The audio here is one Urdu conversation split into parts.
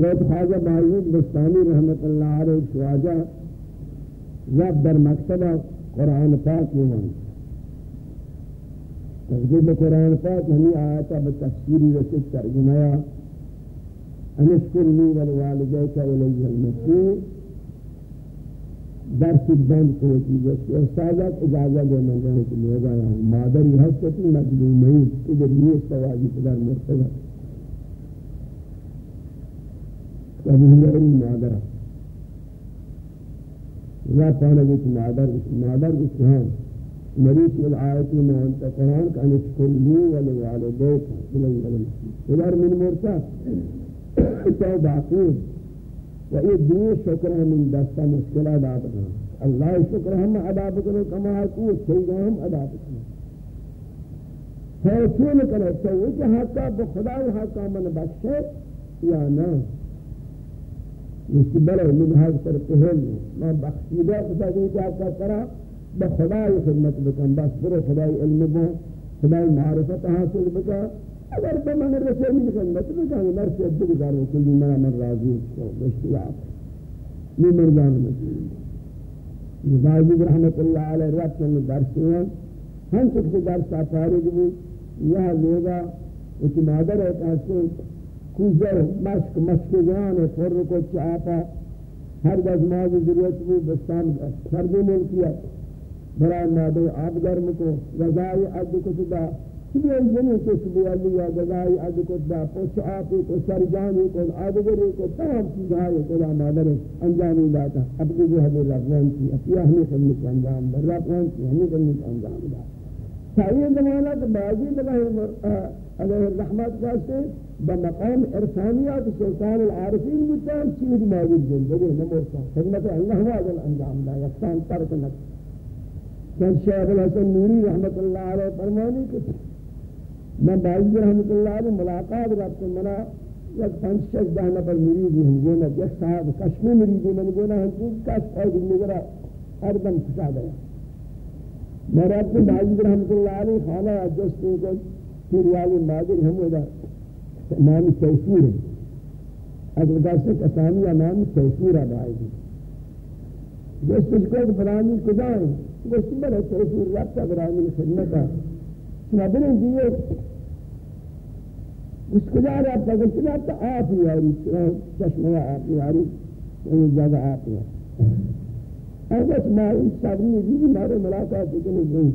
حضرت خواجہ معیوب بستانی رحمت اللہ علیہ شواجہ رب در مکتبہ قرآن پاک ایمان تفضیل قرآن پاک ہمیں آیتا بتفسیری رسد ترجمایا انشکر لی والوالدیک الیہ المسیح درس بند کو کی چیز استادات اجازہ دے من جانے کہ لوگا یا مادری حسد مظلومین ادھر یہ سواجی پدر مرتبہ وبهما علم معذرة إذا كان بك معذر معذر إسهام. مريض والعائلة ما أنت قرآن كان اشكر لي ولوالديك إلي العلم. إذا من مرتاح تو عقول وإيه دنيا شكرا من دستا مشكلة دابنا الله شکر ہم ادا بکنے کما کو سیدا ہم ادا بکنے ہے چون کرے تو وہ حقا بخدا حقا من بخشے یا نہ مستبره من هذا سرقهم ما بخشیده کتا دیتا کرا به خدای خدمت بکن بس برو خدای علم بو خدای معرفت حاصل بکن. اگر به من رسیمی خدمت بکن. مرسی بگذار دار وكل مرا من راضي شو بشتیاب می من مسئول مزاجی رحمت برحمة الله على چند درس ہیں ہم سکتے درس آفاری بود يا لوگا اچھ مادر ایک ایسے کوزر مشک مشک جان ہے کو چاہتا ہر گزماز ضرورت بھی بستان سردی ملکیت برای مادر آب گرم کو، غذائی عد کو صدا۔ سبی الجنی کو سبی علی گزائی اد کو دا پوچھ آپی کو، سرجانی کو آدگری کو، تمام چیزہائی کو دا مادر انجامی داتا اپنی جو حضر رفوان کی اپنی اہمی خدمت انجام در رفوان کی اہمی خدمت انجام دا سعید زمانہ تو باجی دلہ علیہ الرحمت کہتے بمقام ارسانیات سلطان العارفین بتان چیز موجود زندگی نمورتا خدمت اللہ واجل انجام دا یکسان ترک نکتا چند شیخ الحسن نوری رحمت اللہ علیہ فرمانی کہ میں باعث رحمت اللہ علیہ ملاقات رابط منا، یک پنچ شش دہ نفر مریضی ہم گونا یک صاحب کشمی مریضی من گونا ہم کو کش آئی دن نگرہ ہر دم کشا گیا. میں رابط باعث رحمت اللہ علیہ خانہ جس کو پھر والی مادر ہم ہودا نام تیسور ہے۔ اگر دست کسانی نام تیسور ہے باعث جس کو برانی کجا ہے۔ جس بڑے تیسور رابطہ برانی خدمت ہے۔ نبریں دیئے جی، اس کو جا رہا تھا کہ چلا تو آپ ہی آری چشمہ آپ ہی آری یہ جگہ آپ ہی اگر ما ان صبری دی مارے ملاقات کے نہیں گئی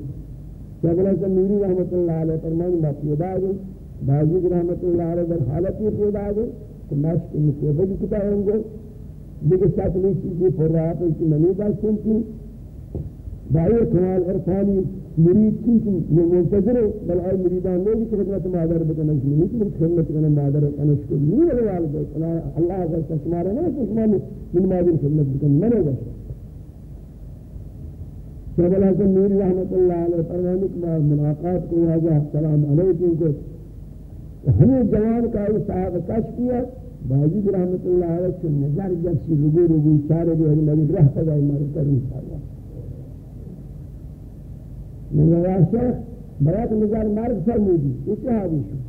شغلہ سے میری رحمت اللہ علیہ فرمان ما پیدا گئی۔ باجی رحمت اللہ علیہ در حالت یہ پیدا گئی کہ مشک مصیبت کتا ہوں گے دیکھ ساتھ نہیں چیزیں پر رہا تو اس کی منی کا سنتی بائی کمال عرفانی مرید کی منتظر بل آئی مریدان لوگ کی خدمت مادر بکن اس میں نہیں خدمت کرنا مادر کنش کو نہیں ہے والد اللہ اگر تشمارے نہ تشمار من مادر خدمت بکن من ہے شیخ الحسن نوری رحمت اللہ علیہ فرمانے کہ ملاقات کو واجہ السلام علیکم کو ہمیں جوان کا یہ صاحب کش کیا باجد رحمت اللہ علیہ سے نظر جب سی رگو رگو چارے جو ہے مجھے رہ پدا مر کر انشاءاللہ نگاه شیخ برات نظر مرد فرمودی، یہ کیا حدیث ہے؟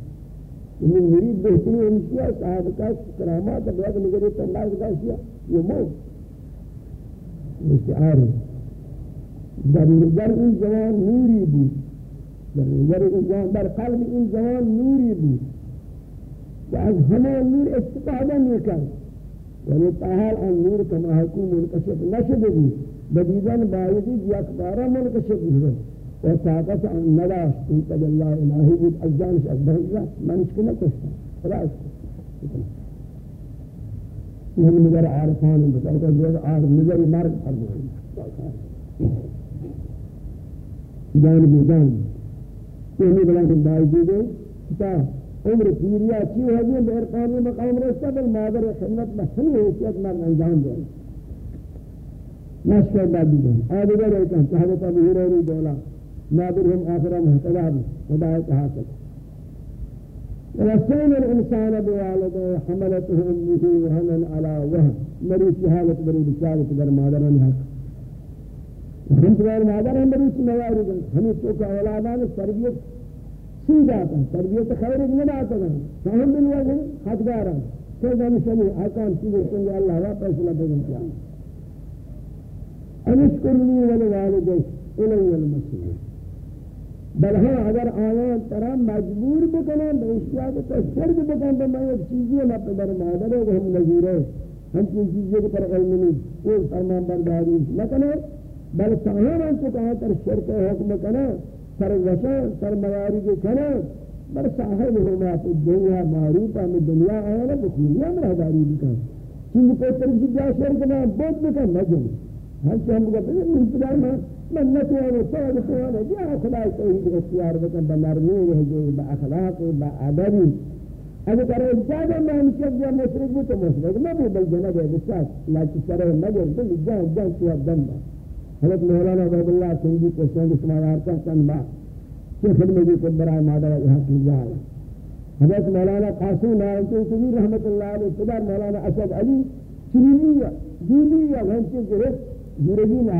من مرید بہتری انشیاء صاحب کا کرامات برات نظر تو مرد کا یہ موت۔ مستعار در این جوان نوری بود. در این جوان در قلب این جوان نوری بود. و از همه نور استفاده می‌کرد. ولی یعنی تا حال آن نور کما حکم منکشف نشده بود بدیدن باعثی یک بارا منکشف بود. و طاقت آن نداشت. این تجلّا الهی بود از جانش از بهش رفت. منش که نکشتم. خلاص این هم نظر عارفان بسر که نظر مرد فرمانی جانب دان یعنی بلند باوجود تا عمر پوری پیریا چی ہوگی بے ارقانی مقام رستا بل مادر خدمت میں سن ہمی حیثیت مرد انجام دے نشکر بادی دن آدھگر ایک ہم حضرت ابو حریری دولا نادر ہم آخرہ محتدہ خدا کہا حاصل. رسول الإنسان بوالده حملته أمه وهنا على وهن مريض حالة مريض شارك در مادران حق. ہم تمہارے مادر ہم بروچ مریض موارد ہمیں تو اولادان تربیت سی جاتا ہے تربیت خیر نہیں آتا ہے فهم بالوجه حقدار کہ ہم سنی آکام چیزیں سنگے اللہ وا فیصلہ بگن کیا۔ انشکرنی ولوالدیک الی المسیح بل ہاں اگر آیان ترا مجبور بکنن، بے اشیاء کو شرک بکن تو میں ایک چیزی نہ پدر مادر ہے ہم نظیر ہے ہم چیز چیزیں کے پر علم نہیں، وہ فرمان برداری نہ کرے بل تاہم ان کو کہا کر شرک حکم کرنا سر وشا سر مواری کے کرنا بل صاحب ہما تو دنیا معروف ہے دنیا آیا نا بخونیا میں ہداری بکن چیز کو طرف جا شرک نہ بہت بکن نہ جن۔ ہر چیز ہم کو انتظار میں من نتوانه تو نتوانه جاء خدای توحید اختیار بکن بنرمی رهجه با اخلاق با ادبی۔ اگر کرے اجازه میں ہم سے جو مشرک بھی تو مشرک نہ بھی بل جناب بسات لاکی سرے مگر بل جان جان تو دم حضرت مولانا عبد اللہ سنگھ کو سنگ کے سمایار کا با کی خدمت جی کو برائے مادر یہاں کی جا ہے حضرت مولانا قاسم نائکی سنی رحمت اللہ علیہ صدا مولانا اسد علی چنینی جولی یا گھنچے گرفت جورگی نہ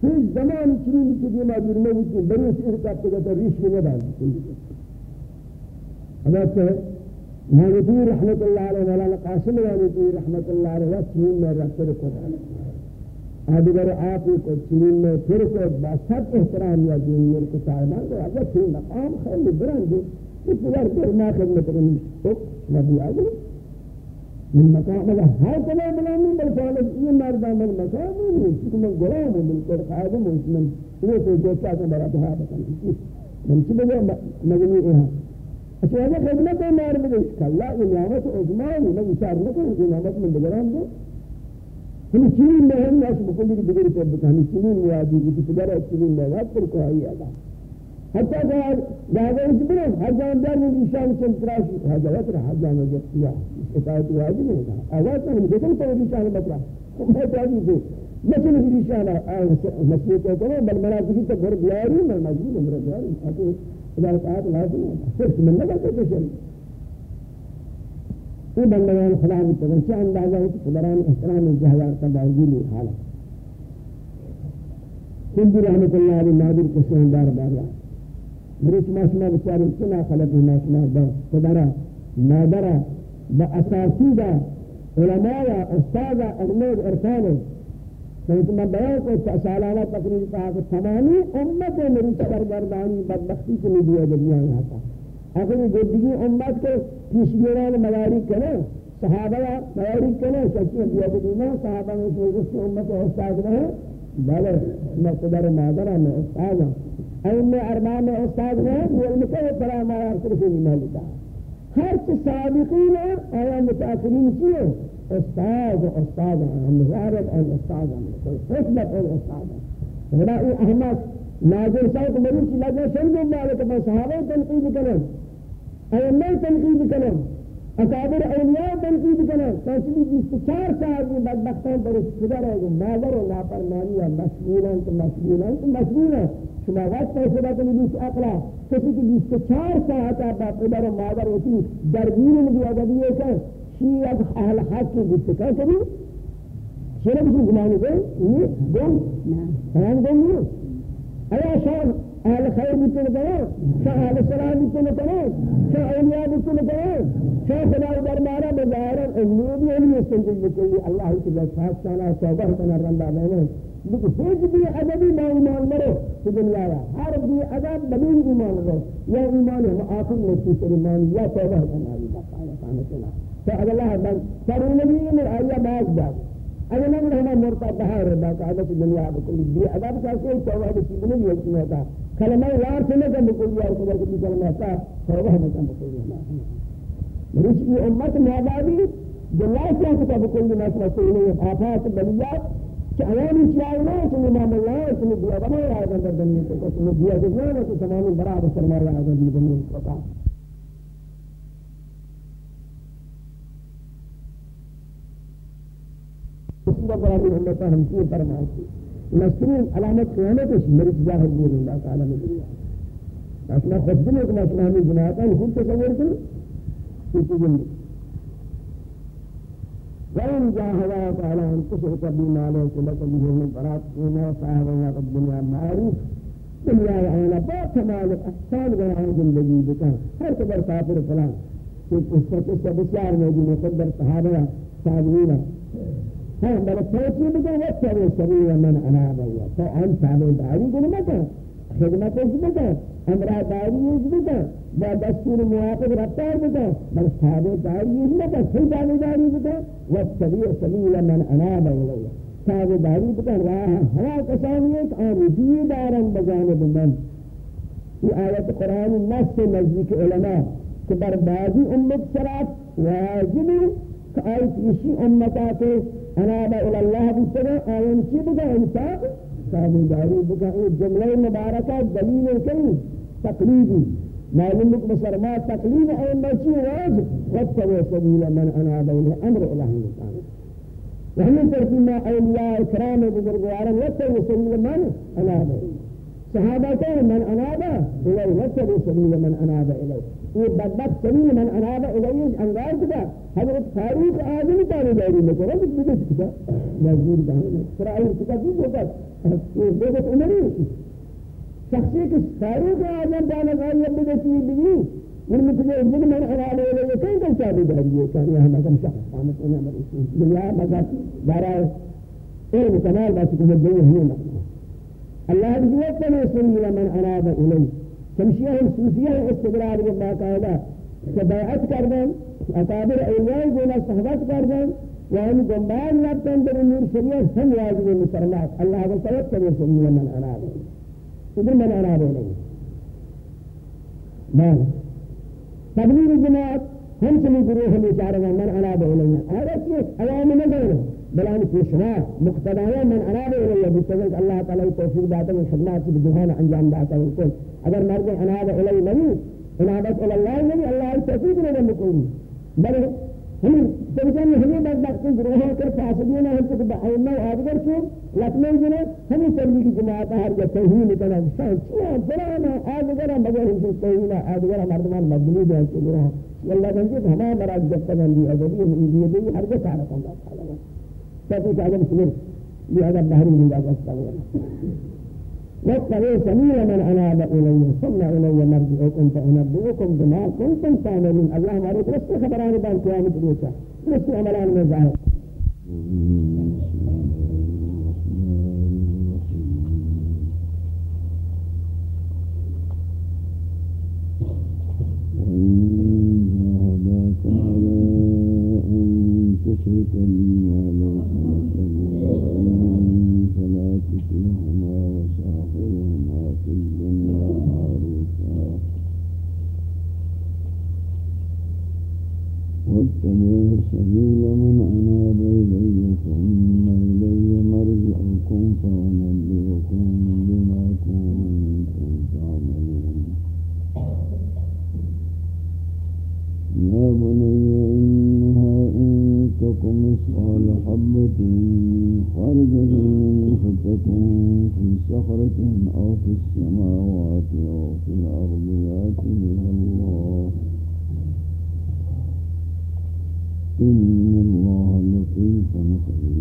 پھر زمان چنینی کی دیما جرمے کی بڑی شیر کا تگتا ریش میں نہ حضرت مولانا رحمت اللہ علیہ مولانا قاسم نائکی رحمت اللہ علیہ چنین میں رکھتے رکھتے رکھتے۔ آدگر آپ کو چنین میں پھر کو بسط احترام یا دینیر کو صاحبان کو اگر چنین مقام خیلی برند اس پر در ما خدمت رنیش تو نبی آگے۔ من مقام اگر ہر کبھی بلانی بل فالت یہ مردان من مقام نہیں چکہ من غلام ہوں من قرق آدم ہوں من وہ تو جو چاہتا برا بہا بکن من چی بگو؟ مگنی اہا اچھا اگر خدمت ہے مار بگو کلا یہ نعمت عظمان میں اشار نکن یہ نعمت من بگران ہم چین میں ہم اس بکلی کی بغیر پر بکانی چین میں آدھی کی تجارہ چین میں وقت پر کو آئی آدھا حتی کہ دعوے اس بنا حجان دار میں نشان چل تراش حجات رہا حجان میں کیا شکایت واجب نہیں تھا آواز ہم دیکھیں تو نشان بترا میں بہت آدھی کو لیکن اس نشان مسئلے کو کرو بل مناسبی تک گھر بیاری میں مجبور ہوں رہا ہوں ادارت آپ لازم ہے صرف من لگا تو شریف یہ بندگان خدا کی تغنچہ اندازہ ہے کہ خدران احترام الجہوار کا باوجود حالت سندی رحمت اللہ علیہ نادر کو سہندار باریا بريش ما شما بسياري سنا خلق ما شما بقدرة نادرة بأساسيدة علماء أستاذ أغنود إرسانه فإنت ما بیان کو سالانہ تقریر کہا کہ تمامی امت میری سرگردانی، بدبختی سے نہیں دیا دنیا یہاں کا اگر یہ گردگی امت کو پیشگیران مواری کرے صحابہ مواری کرے سچی دیا دنیا صحابہ میں سے امت استاد رہے بلے میں قدر مادرہ میں استاد ہوں علم ارباب استاد ہیں وہ علم کو بڑا ہمارا صرف نہیں ملتا ہر سابقین آیا متاثرین کیے استاد استاد ہم مزارب اور استاد ہم خدمت اور استاد یہ احمد ناظر صاحب مریض لگے سن دو مالک میں صحابہ تنقید کریں ائمہ تنقید کریں اکابر اولیاء تنقید کریں تنقید بیس چار سال کی بدبختان پر اس قدر ہے کہ ناظر و نافرمانی ہے، مشغولان تو مشغولان تو مشغولان شما وقت پیسے بات نہیں بیس اقلا، کسی کی بیس چار ساعت آپ پدر و مادر ہوتی درگیر میں بھی اگر یہ کہ شیعہ اہل حق کی بیس کیا کبھی شیرہ بسی گمانے کو یہ گم فران گم نہیں۔ ایا شاہ اہل خیر بیتنے کرو شاہ اہل سلام بیتنے کرو شاہ اولیاء بیتنے کرو شاہ خدا دربارہ بظاہرہ امید علمی سنجل بکلی اللہ کی لفظ سالہ توبہ کنا رندہ میں لیکن ہیچ بھی ادبی ما ایمان مرو في دنیا یا ہر بھی ادب بدون ایمان رو یا ایمان ہے آخر میں کی ایمان یا توبہ کرنا ہے بقایا چلا۔ تو اللہ بن سر نبی میں آیا باز باز اگر ہمیں مرتا بہار باقاعدہ کی دنیا بکل بھی ادب کا کوئی توبہ کی نہیں کلمہ وار سے نہ کہ بکل یار کو کہ کلمہ کا توبہ نہ کم کہ بکل رشی امت میاداری جو لا چاہتا بکل نہ کہ آفات بلیات کہ عوامی چیائی نہ کہ امام اللہ ہے کہ دیا بنا ہے، اگر دنیا کو کہ تم دیا کہ نہ کہ تمام برابر فرما رہا ہے دنیا کو کا اس کا برابر ہم پر ہم کی فرمائی مسرور علامت قیامت کو مرد ظاہر نہیں اللہ تعالی میں نے أصلا خود بھی ایک مسئلہ ہمیں جناتا ہے طيب خود تصور کریں کسی جن وَإِنْ جَاهَدَاكَ عَلَىٰ أَنْ تُشْرِكَ بِمَا لَيْسَ لَكَ بِهِ عِلْمٌ فَلَا تُطِعْهُمَا وَصَاحِبْهُمَا فِي الدُّنْيَا مَعْرُوفًا دنیا وأنا يعني با کمال احسان بنا زندگی بکا ہر قدر کافر فلان کہ اس کا قصہ بسیار موجود مقدر صحابہ صحابینا صحابہ صحابین ہاں بلے توچی بکن وچر سبیل من اناب ہوا تو ان صحابہ داری کو نمکن خدمت اس بکن. امرہ داری اس بکن. با دستور موافق رفتار بکن. بل صحابہ داری اس بکن سل داری داری بکن. وچر سبیل من اناب ہوا صحابہ داری بکن. راہ ہوا کسانیت آن رجوع دارن بجانب من. یہ آیت قرآن نص نزدیک علماء کہ بربادی امت سرات واجب کہ آئی کسی امتا کے اناب إلى الله بسرا آيان چی بگا انسان؟ داري بك أو جمله مباركة دليل کئی تقليدي معلوم بک مسلمان تقليد أو بچی واجب واتبع سبيل من اناب إلى أمر الهی تعالی وهم ترتیما اولیاء اکرام بزرگواران واتبع سبیل من اناب صحابتان من اناب هو واتبع سبیل من اناب الیه یہ بدبخت سبیل من اناب الیہ انگار کتا۔ حضرت فاروق آدمی تانے داری میں کرا کچھ بدت کتا۔ مجبور کہاں فرائر کتا کی ہوتا یہ بدت عمری شخصی کہ فاروق آدم تانے داری بدت یہ بھی من مثل ابن من اناب الیہ کہیں کل چاہتے داری ہے، کہ یہ ہم شخص قامت انہیں مرسول دنیا مزاد دارا علم کمال بات کو دنیا ہی اللہ عز وجل سبیل من اناب الیہ۔ ہمشیہ ہم صوفیہ استقرار کے باقاعدہ سباعت کردن اکابر اولیاء گونا صحبت کردن وهم جنبان لابتن در امور شریعت هم واجب المسلمات الله قال توكل يسمي من انابه ادھر من انابه لي بان تبليغ الجماعات هم كل جروح اللي تعرفها من انابه لنا هذا شيء اوامر من غيره بلان پیشوا مقتدایا من اراد الیہ بسبب اللہ تعالی توفیق داتا ہے خدمات کی جہان انجام داتا ہے اگر مرد اناب الی نہیں انابت اللہ نہیں اللہ توفیق نہ دے کوئی بل ہم تمام ہمیں بس وقت گروہ کر فاسدی نہ ہم تو ائمہ ادگر سے لکھنے جنے ہمیں تبلیغ کی جماعت ہر جگہ توہین کرنا شان کیا بڑا ادگر مگر ہم توہین ادگر مردمان مبنی ہے کہ گروہ ہمارا مراد جب تک ہم یہ ادبی یہ بھی ہر جگہ تاکہ اگر سمجھ لهذا البحر من ذاك الصغير. واتقوا سبيل من أناب إلي ثم إلي مرجعكم فأنبئكم بما كنتم تعملون. اللهم عليك لست خبران بأن قيامة روسا لست عملان من ظاهر لطيف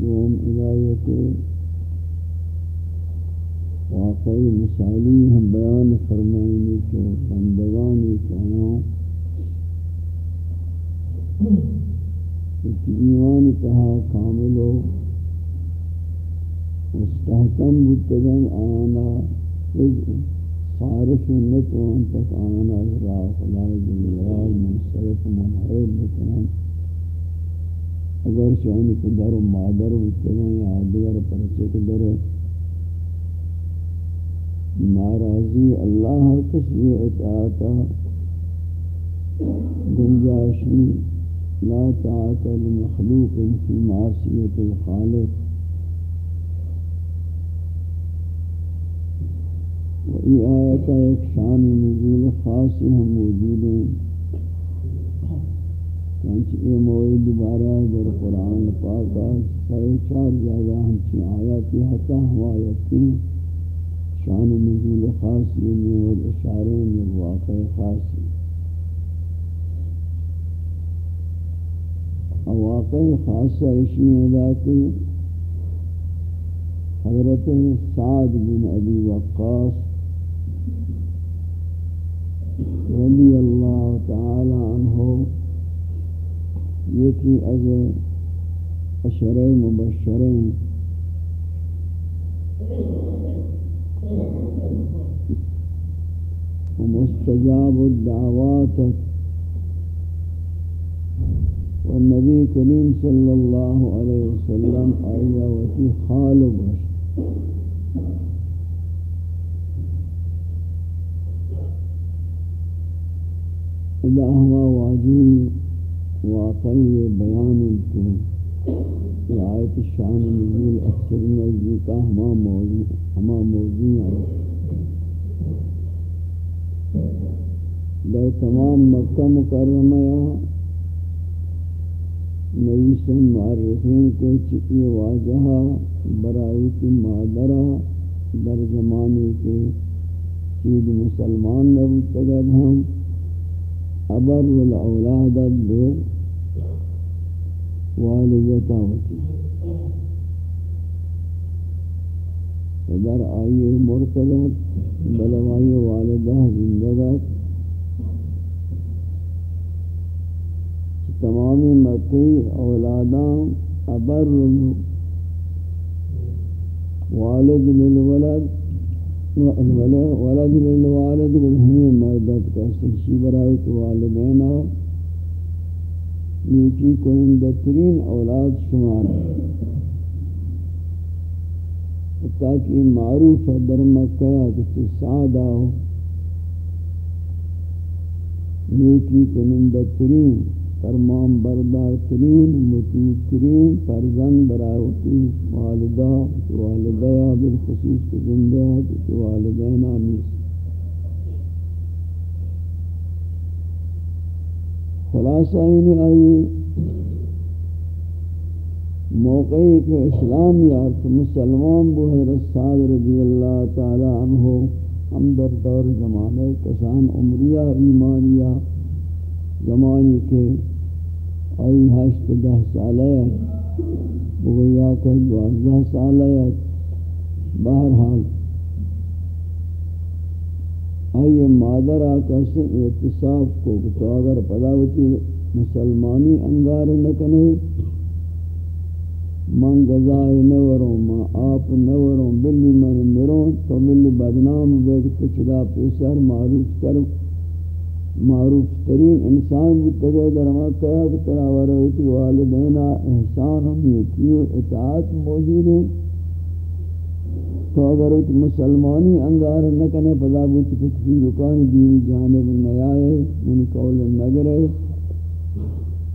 دوم ادایت واقعی مثالی ہم بیان فرمائنی کہ بندگانی کہنا ایمان تہا کامل ہو، مستحکم بودتگن آنا صارف نتوان تک آنا را خدای جلیال منصرف منحرب بکنن اگر شانی کو در و مادر بودتگن یا دیگر پرچے کو در ناراضی اللہ ہر کسی اطاعتا گنجاشی لا طاعت لمخلوق فی معصیت الخالق۔ یہ آیت ایک شان نزول خاص ہم موجود ہیں۔ چنانچہ یہ موعد بارہ در قرآن پاک سر چار جگہ ہم چی آیاتی حتی ہمایتی شان نزول خاص یہ اور اشارے میں واقع خاص واقع خاصہ اسی ہے کہ حضرت سعد بن ابی وقاص رضی اللہ تعالی عنہ یکی از اشر مبشرین. ومستجاب الدعوات. والنبي كريم صلى الله عليه وسلم آیا آية وفي خالق اذا ہوا واجی واقعی بیان کے آیت شان نزول اکثر نزدی کا ہما موضوع ہما موضوع ہے۔ در تمام مکہ مکرمہ نویسن معرفین کے چکی واجہا برائی کی مادرہ در زمانے کے چید مسلمان نبو تگد ہم ابر الاولاد بے والدتا ہوتی ادھر آئیے مرتبت بلوائی والدہ زندگت تمامی مکی اولادان ابر والد للولد ولد للوالد والهمي مردت کا سلشی برای تو والدینا نیکی کو اندترین اولاد شمار تاکہ معروف در مکہ کہ سعادہ ہو۔ نیکی کو اندترین فرمان بردار ترین مطیع ترین، فرزند براوتی والدہ والدہ بالخصوص کے زندہ ہے والدین آمیس خلاصہ ہی آئی موقعی کہ اسلام یارت مسلمان بو حضرت سعد رضی اللہ تعالی عنہ ہم در دور زمانے کسان عمریہ، ایمانیہ زمانی کے آئی ہشت دہ سال ہے بگیا دوازدہ سال ہے، بہرحال آئی مادر آکا سے اعتصاف کو تو اگر پداوتی مسلمانی انگار نکنے من گزائے نوروں من آپ نوروں بلی من مروں۔ تو بلی بدنام بیگت چدا پیسر معروف کروں معروف ترین انسان بھی تگے۔ در مکہ کہ ترا ورویتی والدینا احسان ہم یکی و اطاعت موجود ہے تو اگر ایک مسلمانی انگار نکنے پدا بوچ کتفی رکانی دینی جانب نیائے من قول نگرے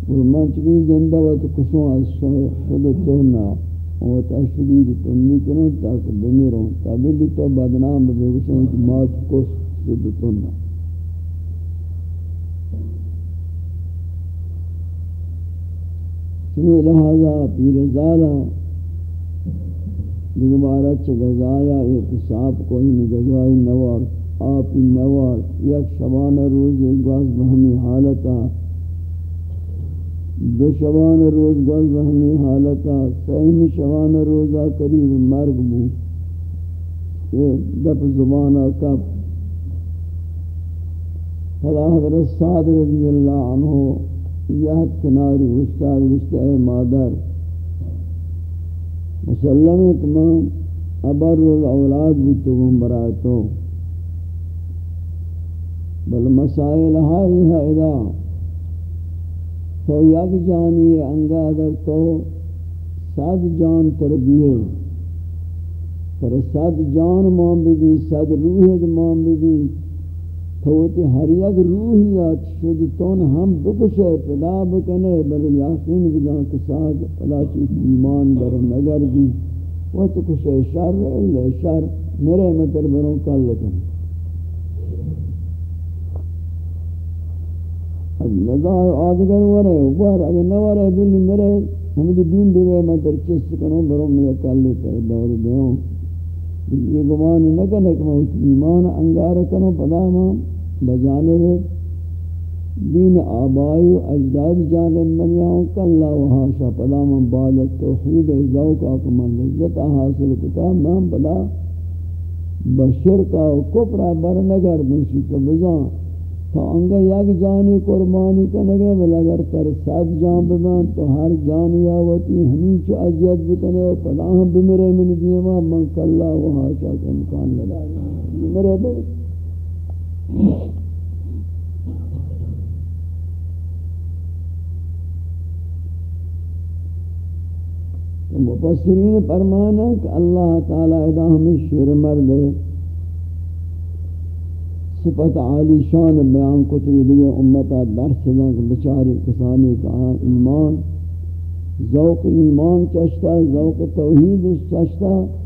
اور من چکی زندہ و تو کسوں از خود تونا و تشدید تنی کنوں تاکہ بمیروں تابلی تو بدنام بے گسوں کی مات کس شدتن چنی لہذا پیر زالا دیگمارا چھ گزایا اعتصاب کوئی نگزائی نوار، آپ نوار، یک شبان روز ایک گواز بہمی حالتا۔ دو شبان روز گواز بہمی حالتا۔ سہم شبان روزہ قریب مرگ بو۔ دپ زبانا کب فلا حضرت سعد رضی اللہ عنہ یہت کناری استاد وشتہ مادر۔ مسلم تمام ابر الاولاد بھی تم براتو۔ بل مسائل ہائی ہے ادا۔ تو یک جانی انگا اگر تو صد جان تربیے پر صد جان مان بھی صد روح مان بھی تو تے ہر یک روحیات شد تون ہم بکشے پدا بکنے، بل یقین بجان کے ساتھ پدا چیز ایمان بر نگر دی۔ وہ تو کشے شر اللہ شر، میرے مطلب مطر بروں کل لکن۔ اب نظام آدگر ورے، اوپر اگر نہ ورے بلی میرے ہمیں دین دیوے مطر چست کنوں بروں میں کل لیتے دور دیوں۔ یہ گمان نہ کرنے کہ میں ایمان انگار کنوں پدا ماں۔ بجانب دین آبائی و اجداد جانب منیاؤں کاللہ و حاشا پدا من بعد توحید ذوق آکمان لذت حاصل کتا من پدا بشرکا و کپرا برنگر بنشی تو بزان تو انگا یک جانی قربانی کنگے بل اگر تر سات جان ببان تو ہر جانی آوتی ہمیں چو عذیت بکنے و پدا ہم بمرے من دیما من کاللہ و حاشا کا امکان لگا میرے بے۔ مفسرین فرمانا کہ اللہ تعالی ادا ہمیں شیر مرد صفت عالی شان بیان کو تری دیگے امتا درس دن کہ بچاری کسانی کا ایمان، ذوق ایمان چشتا ذوق توحید چشتا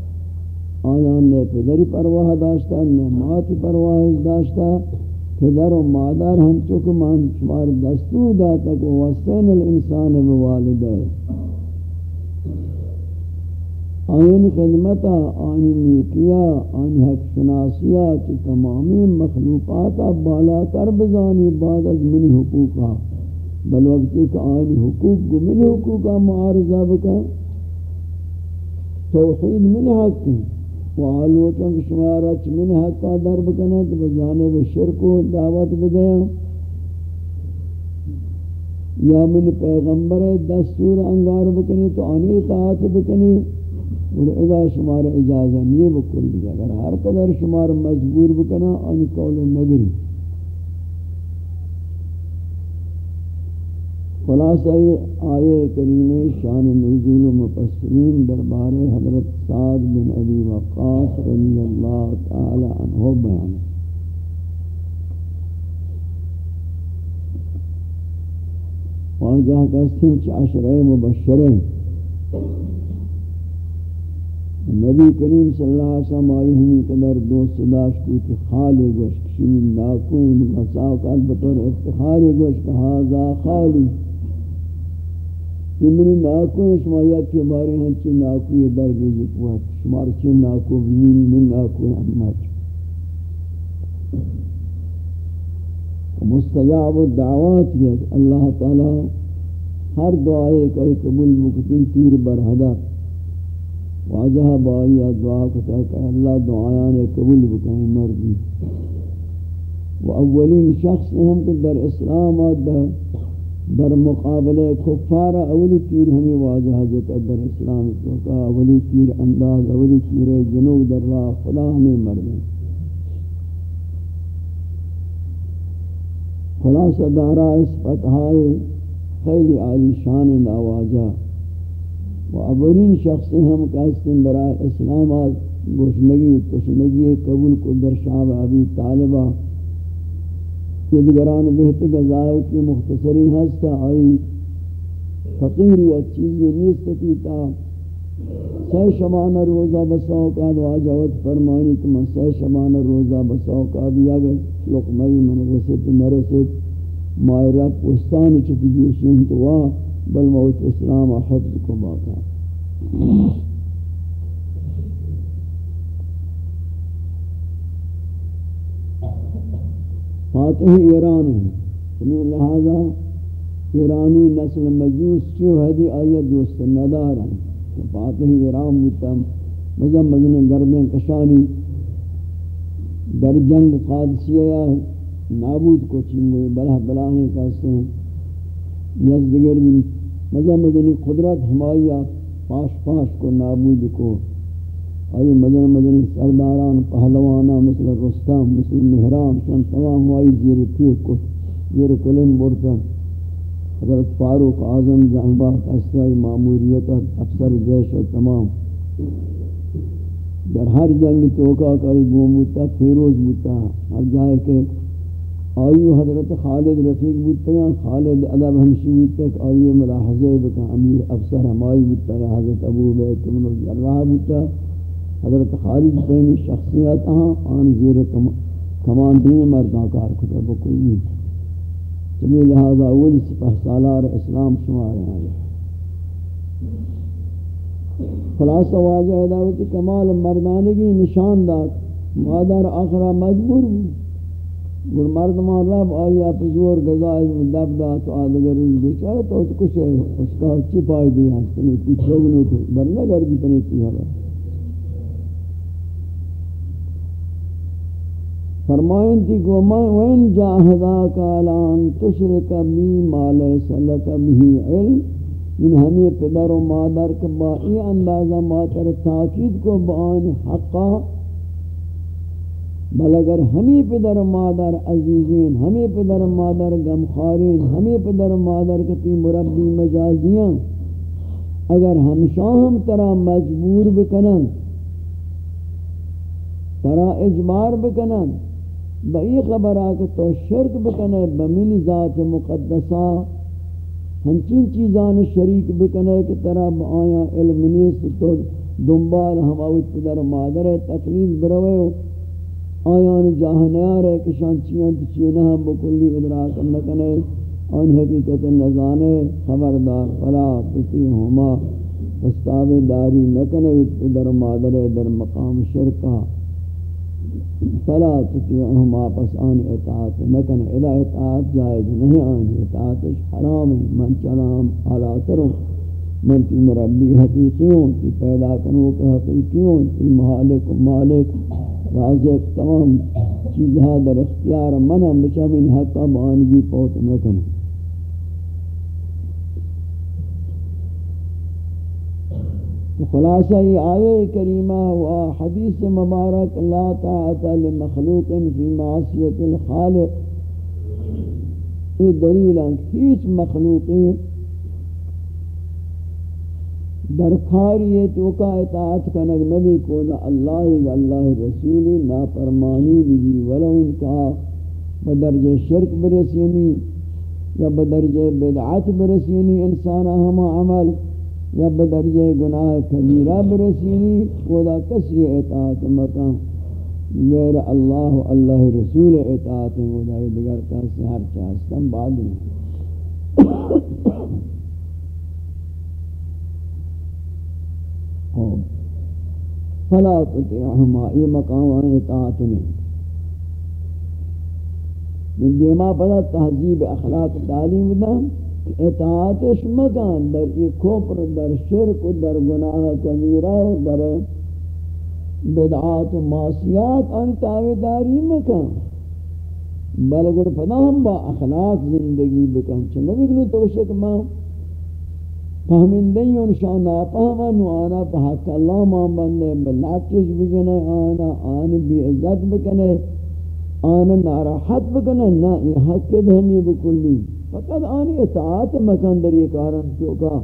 آیان نے پدری پرواہ داشتا نعمات پرواہ داشتا، پدر و مادر ہم چکو من شمار دستور داتا کو وسین الانسان بوالدہ آئین خدمتا، آئین نیکیا، آئین حق شناسیات تمامی مخلوقاتا بالا تر بزانی بعد از من حقوقا۔ بل وقت ایک آئین حقوق کو من حقوقا معارضہ بکا توحید من حق وعلوتاں شمارا چمن حقا در بکنا تو بجانب شرک و دعوت بدیا یا من پیغمبر دستور انگار بکنی، تو آنی اطاعت بکنی۔ اور اذا شمار اجازہ نہیں بکل بھی، اگر ہر قدر شمار مجبور بکنا، آنی قول نگری۔ خلاصہ آئے کریم شان نزول و مفسرین دربار حضرت سعد بن ابی وقاص رضی اللہ تعالی عنہ بیان واجہ کہتے ہیں عشرہ مبشرہ نبی کریم صلی اللہ علیہ وسلم آئی ہمیں قدر دوست داشت کو کہ گوشت شمین ناکوین مساوقات بطور افتخاری گوشت، کہ خالی۔ کہ منی ناکو شما یک کے بارے ہیں، چی ناکو یہ در گئی جتوا شمار چی ناکو من من ناکو احمد مستجاب الدعوات یہ اللہ تعالی ہر دعائے کوئی قبول مکتن تیر برہدا واجہ بائی دعا کتا کہ اللہ دعایان قبول بکہیں مردی۔ و اولین شخص ہم کو در اسلام آدھا بر مقابلے کفار، اولی تیر ہمیں واضح حضرت در اسلام تو کا اولی تیر انداز، اولی تیر جنوب در راہ خدا ہمیں مردیں خلاصہ دارا اس فتحائے خیلی عالی شان نواجہ و اولین شخص ہم کہستیں برای اسلام گوشنگی تشنگی قبول کو در شعب ابی طالبہ۔ کہ دیگران بہت گزائے کی مختصری ہستا آئی فقیری چیزی نیست تا سہ شبانہ روزہ بسوقات واجوت فرمانی کہ من سہ شبانہ روزہ بسوقات یا گئے لقمئی من رسد، نرسد. مائی رب وستان چتی جوشن تو وا بل موت اسلام حفظ کو باقا فاتح ایران ہیں۔ یعنی لہذا ایرانی نسل مجوس چو حدی جی آیت دوست ندار ہیں۔ فاتح ایران بودتا مزم مزن گردیں کشانی۔ در جنگ قادسیہ نابود کو چنگوی بلہ بلاہیں کہتے ہیں۔ نزدگر بھی مزم مزنی قدرت ہمائی پاش پاش کو، نابود کو۔ آئی مدن مدنی سرداران پہلوانا مثل رستم، مثل مہران شان تمام آئی زیر تیک کو، زیر کلم برتا. حضرت فاروق اعظم جانبا اسرائی معموریت افسر جیش تمام. در ہر جنگ توکا کئی گوم بوتا، فیروز بوتا. ہر جائے کہ آئیو حضرت خالد رفیق بوتا خالد ادب ہمشی بوتا آئیو ملاحظہ بکا امیر افسر ہمائی بوتا حضرت ابو بیت من الجرہ بوتا. حضرت خالد پہمی شخصیت ہاں آن زیر کمانڈی میں مردان کار کتا بکل نہیں چمی لہذا اولی سپہ سالار اسلام شمار ہیں۔ خلاصہ واضح ہے دعوت کمال مردانگی نشان داد۔ مادر آخرہ مجبور بھی گر مردمان رب آئی آپ زور گزائی دب دا تو آدھگر آدگر بیچارہ تو کچھ ہے اس کا چی پائی دی ہستنی کچھ لوگ نو تو برنہ گردی پنیتی ہے۔ فرمائیں تھی کہ وَإِن جَاهَدَاكَ عَلَىٰ تُشْرِكَ بِي مَا لَيْسَ لَكَ بِهِ عِلْمٍ۔ ان ہمیں پدر و مادر کے بائی اندازہ ماتر تاکید کو بآن حقا۔ بل اگر ہمیں پدر و مادر عزیزین، ہمیں پدر و مادر غمخارین ہمیں پدر و مادر کتی مربی مجازیاں۔ اگر ہم شاہم ترا مجبور بکنن ترا اجبار بکنن بئی خبر آکے تو شرک بکنے بمین ذات مقدسہ ہنچین چیزان شریک بکنے کہ طرح آیا علم نیست، تو دنبال ہم آوت پدر مادر تقلیل بروے آیان جاہنیار ہے کہ شانچیاں تچینہ ہم بکلی ادراک نکنے ان حقیقت نزانے خبردار، فلا تتی ہما استاب داری نکنے پدر مادر در مقام شرکہ فلا تطیعهم واپس آن اطاعت نکن الا اطاعت جائز نہیں آن اطاعت حرام، من چلام حالاتروں من تی مربی حقیقیوں تی پیدا کنو کے حقیقیوں تی محالک مالک، رازق، تمام چیزها در اختیار منم بچم این حقا بانگی پوت نکنو خلاصہ یہ آیے کریمہ و حدیث مبارک لا طاعت لمخلوق فی معصیت الخالق یہ دلیل ہے ہیچ مخلوقی درکاری تو کا اطاعت کنگ نبی کو نہ اللہ اللہ رسول نا فرمانی بھی ولو ان کا بدرجہ شرک برسینی یا بدرجہ بدعت برسینی انسان ہم عمل یا بدرجہ گناہ کبیرہ برسینی خدا کسی اطاعت مکان۔ غیر اللہ اللہ رسول اطاعت خدا دیگر کسی ہر چاہستم بعد میں فلا تطیعہما یہ مقام اطاعت نہیں۔ من دیما پدا تحذیب اخلاق تعلیم دا اطاعتش مکان در ای کفر در شرک و در گناہ کبیرہ و در بدعات و معصیات ان تاویداری مکان بلگر پدا ہم با اخلاق زندگی بکن. چنگا بگنو توشک ماں ما فهمندی انشاء ناپہمن و آنا پا حق اللہ ما بندے بلاتش بکنے، آنا، آن بی عزت بکنے، آن ناراحت بکنے نا یہ حق دہنی بکلی. فقط آن اطاعت مکان در یہ کارن چوکا.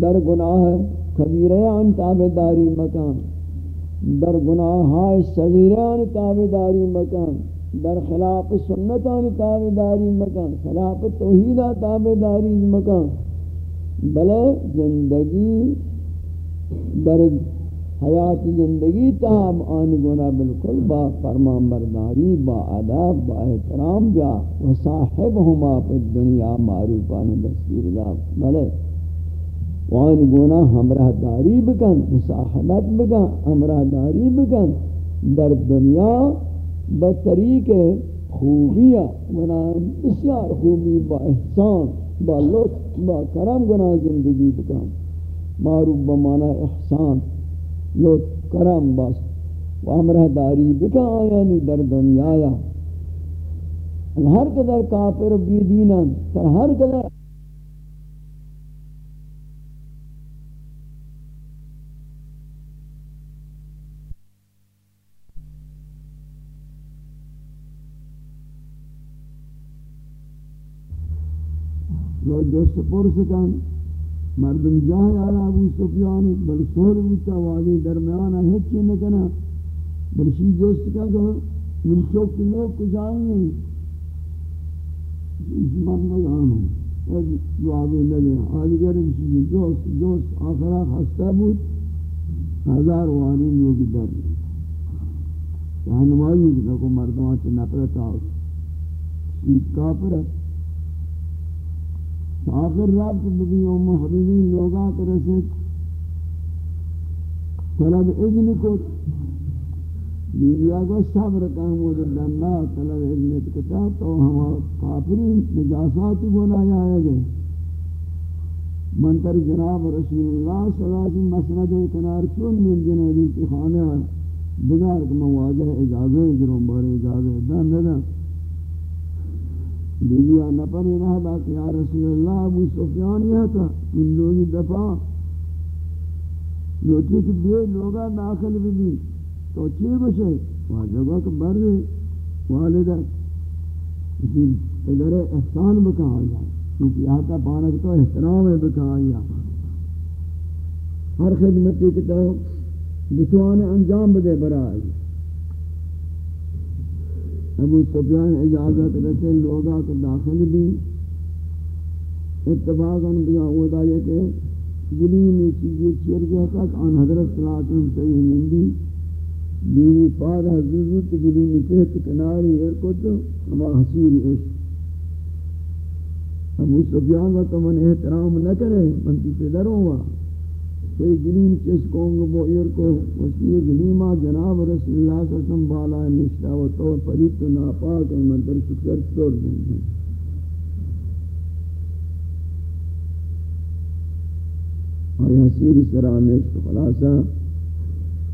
در گناہ کبیرے آن تابداری مکان در گناہ ہائے صغیرے آن تابداری مکان در خلاف سنت آن تابداری مکان خلاف توحیدہ تابداری مکان بلے زندگی در حیات زندگی تاب آن گنا بالکل با فرمان برداری با ادب با احترام بیا و صاحب ہما پی دنیا معروفان دستور دا بلے، وان گنا ہمراہ داری بکن، مصاحبت بکن ہمراہ داری بکن، در دنیا بطریق خوبیہ گنا بسیار خوبی، با احسان، با لطف، با کرم گنا زندگی بکن. معروف بمانا احسان. لطف کرم بس و ہمراہ داری بکن آیانی در دنیا یا ہر قدر کافر بی دینن تر ہر قدر۔ جو دوست پرس کن۔ مردم جاہ آلا ابو سفیانی بل سہر بوتا واضح درمیانا ہچی نکنا بل شی دوست کا کہ من چوک لوگ کجائیں گے۔ من نگانوں ایک جوابی نلے آدگر مشی دوست دوست آخرا خستہ بود۔ ہزار وانی لوگ در رہنمائی کہ مردمان سے نفرت آؤ۔ شیط کافرت آخر رابط بگی و محبیبین لوگا کرسک طلب اذن کو۔ بیبیا کو صبر کامو دلنا طلب اذن کتا تو ہم کافرین نجاسات گناہ آئے گئے منتر جناب رسول اللہ صلی اللہ علیہ وسلم مسند کنار چون من جنوبی کی خانہ بگار کہ مواجہ اجازہ جرم بارے اجازہ دن دن۔ بیویا نپر رہا دا کہ یا رسول اللہ ابو سفیان یہ تھا ان لوگی دفعہ لوٹی کہ بے لوگا داخل بھی بھی تو چی بچے وہاں جگہ کہ بر والدہ اسی پدر احسان بکا آیا. کیونکہ یہاں تا پانک تو احترام ہے بکا آیا. ہر خدمتی کہ تو بتوانے انجام بدے برا آئی ابو سفیان اجازت رسے لوگا کو داخل بھی۔ اتفاقاً بیا ہوتا ہے کہ گلیم چیزیں چیر گیا تک آن حضرت صلی اللہ علیہ وسلم صحیح مندی بیوی پار حضرت گلیم کہت کناری ارکت ہما حسیر عشق ابو سفیان کا تو من احترام نہ کرے، من تی پدروں ہوا کوئی گلیم چس کونگ بو ایر کو وسیع گلیمہ جناب رسول اللہ صلی اللہ علیہ وسلم بالا نشتا و تو پریت و ناپاک ہے من در شکر چھوڑ دیں گے آیا سیری سرانش تو خلاصا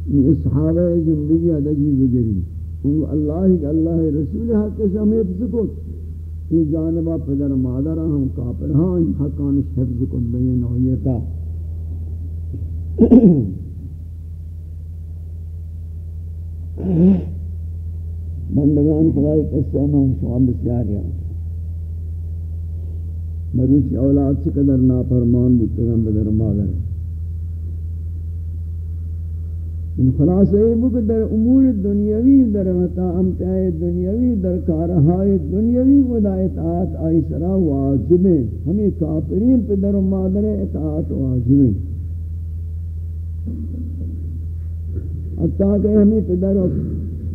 یہ صحابہ زندگی ادگی بگری۔ ان اللہ کہ اللہ رسول حق سے ہمیں حفظ کو۔ یہ جانبہ پدر مادر ہم کافر ہاں حقانش حفظ کو بین نوعیتا بندگان خدای قصہ میں ہم شما بسیار یاد مروچ اولاد سے قدر نافرمان بودتگم بدر مادر. ان خلاص ہے کہ در امور دنیاوی، در متا امتع دنیاوی، در کارهای دنیاوی خدا اطاعت آئی سرا واجب ہے ہمیں کافرین پہ در مادر اطاعت واجب ہے حتیٰ کہ ہمیں پدر و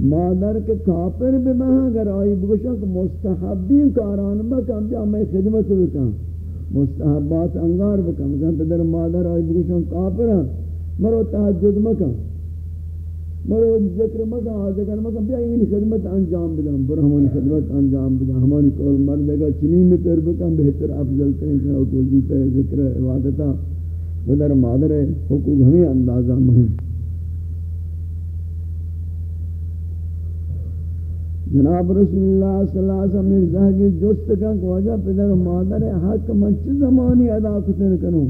مادر کے کافر بھی میں ہاں، اگر آئی بگوشا مستحبی کاران بکم بیا میں خدمت بکم، مستحبات انگار بکم مثلا پدر مادر آئی بگوشا کافر ہیں، مرو تحجد مکم، مرو ذکر مکم ذکر مکم، بیا این خدمت انجام بدم بر ہمانی خدمت انجام بدم، ہمانی کول مردگا چنین میں پر بکم، بہتر افضل ترین سنو کوزی پہ ذکر عبادتا پدر مادر حقوق ہمیں اندازہ مہم۔ جناب رسول اللہ صلی اللہ علیہ وسلم ایک زہگی جست کا کہ وجہ پدر مادر حق من چی زمانی ادا کتن کنو؟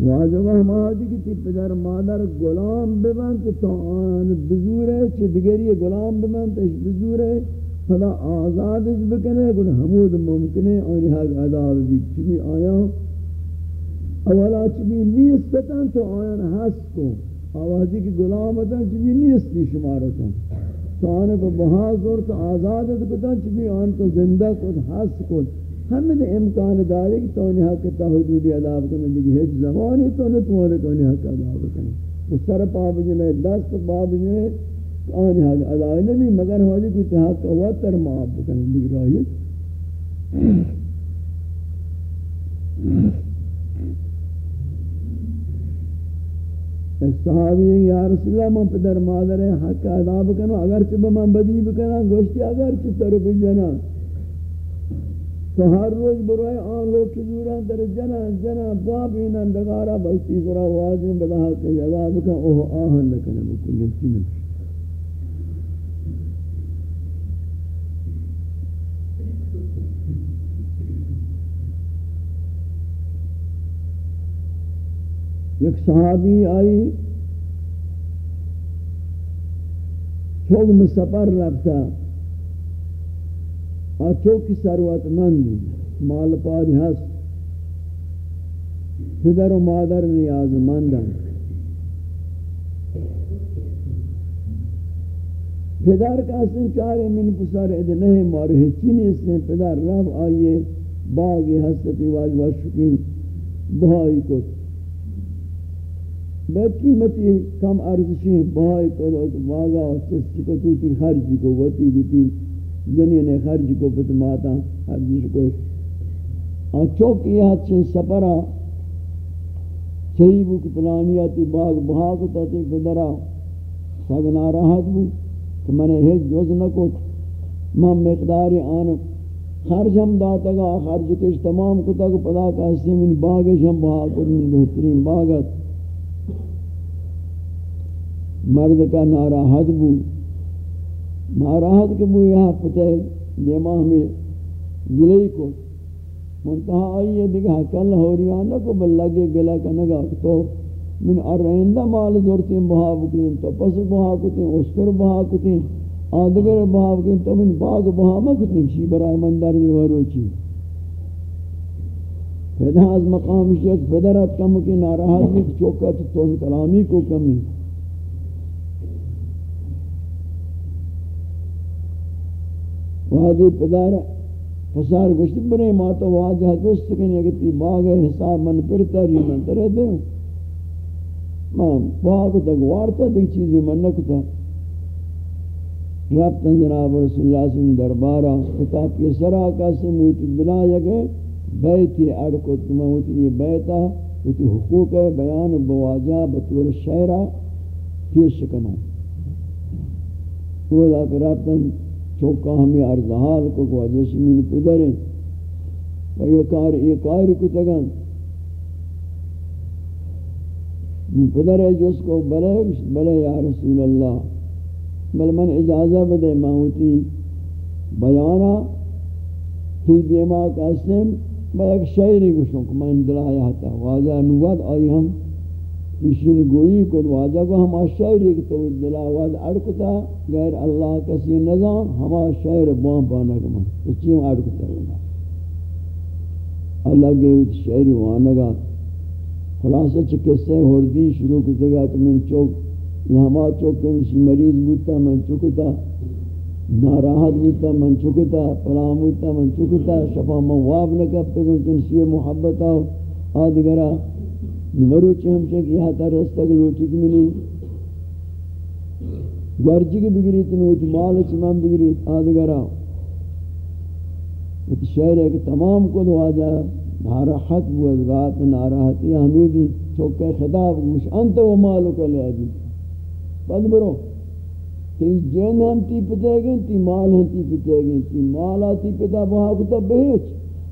واجب ہم آدھی کی تی پدر مادر غلام ببن تو آن بزور ہے چی دگری غلام ببن تو بزور ہے فلا آزاد اس بکنے گل حمود ممکنے اور حق ادا بھی چی آیا؟ ہوں اولا چی نیستتن تو آیان حس کو آوازی کی غلام ہوتا چی نیستی شمارتن تو آنے کو بہا زور تو آزاد کتا چکی آن تو زندہ کت حس کت ہمیں امکان داری کہ تو نے حق تا حدودی عذاب کرنے دیگی ہیچ زمانی تو نے تمہارے کو نے حق عذاب کرنے تو سر پاب جنے دست پاب جنے آنی حق عذاب نبی مگر ہو جی کوئی حق ہوا تر معاب کرنے دیگی راہی صحابی یا رسول اللہ، من پدر مادر حق عذاب کنو اگرچہ من بدی بکنا گوشتی اگرچہ طرف بجنا تو ہر روز بروئے آن لوگ کی دوران در جنا جنا اینن دگارا بلتی ذرا واجن بدا حق عذاب کن اوہ آہن لکنے بکل چیز ایک صحابی آئی، چوک مسافر رفتا اور چوک ثروت مندی مال پاری ہست پدر و مادر نیاز مندن. پدر کا سن چارے من پسار اد نہیں مارے چینی سے پدر رب آئیے باغی ہستی واجوہ شکین بہائی کو بے قیمتی کم ارزشی بھائی کو واگا سستی کو تو تی خرج کو وتی گتی جنی نے خرج کو پت ماتا خرج کو اور چوکی ہاتھ سے سپرا صحیح بک پلانیاتی باغ بہا کو تی بدرا سگ ناراحت بو کہ میں نے ہیچ جوز نہ کو میں مقدار آن خرج ہم داتا گا خرج کش تمام کو تک پدا کا حصے من باغش ہم بہا کو بہترین باغت مرد کا ناراحت بو۔ ناراحت کے بو یہاں پتہ دیماغ میں گلے کو۔ منتہا آئیے دیکھا کل ہو رہی آنا کو بلگے گلہ کا نگا تو من ارہندہ مال دورتیں بہا بکلیں تو پس بہا کتیں، اسکر بہا کتیں، آدگر بہا بکلیں تو من باغ بہا مکتیں شی برای مندر دیوارو چی۔ پیدا از مقام شیخ پدرات کم کی ناراحت بھی چوکا تو کلامی کو کمی وادی پدار پسار گشتی بنے، ماتا واجہ دوست کنے اگتی باغ حساب من پرتا ری من ترے دے۔ ماں باغ تک وارتا دیکھ چیزی من نکتا۔ رابطا جناب رسول اللہ صلی اللہ علیہ وسلم دربارا خطاب کے سرا کا سموتی بلا یکے بیتی اڑکو تمہوتی یہ بیتا ہوتی حقوق بیان بواجہ، بطور شہرہ پیش کنو وہ ذاکر رابطا چوکا ہمیں ارزحال کو کو جسمین پدریں و یہ کار یہ کار کو تگن پدر ہے جس کو بلے بلے یا رسول اللہ۔ بل من اجازہ بدے ماہوتی۔ بیانا تھی دیما قاسم میں ایک شعری گوشوں کہ میں دلایا تھا۔ واجہ نواد آئی ہم۔ اشین گوئی کو واجہ کو ہما شعری کی تو دلاواد اڑکتا غیر اللہ کسی نظام ہما شعر بام پانا کما اچھیم اڑکتا اللہ کے شعری وانگا خلاصہ چکے سے ہوردی شروع کتے گا کہ من چوک یہ ہما چوک کنشی مریض بوتا من چکتا ناراحت بوتا من چکتا پلام بوتا من چکتا شفا من واب نکب تو کنشی محبتا آدگرہ نمرو چھ ہم چھ رستہ کے لوٹی کی ملی گرجی کی بگری تنوچ مال چمان بگری آدگرہ وہ شہر ہے کہ تمام کو دو آجا ناراحت بو از ناراحتی حمیدی چوکے خطاب مش انت و مالو کا لے آجی بد برو تی جن ہم تی پتے گئے تی مال ہم تی پتے گئے تی مالا تی پتا بہا کتا بہیچ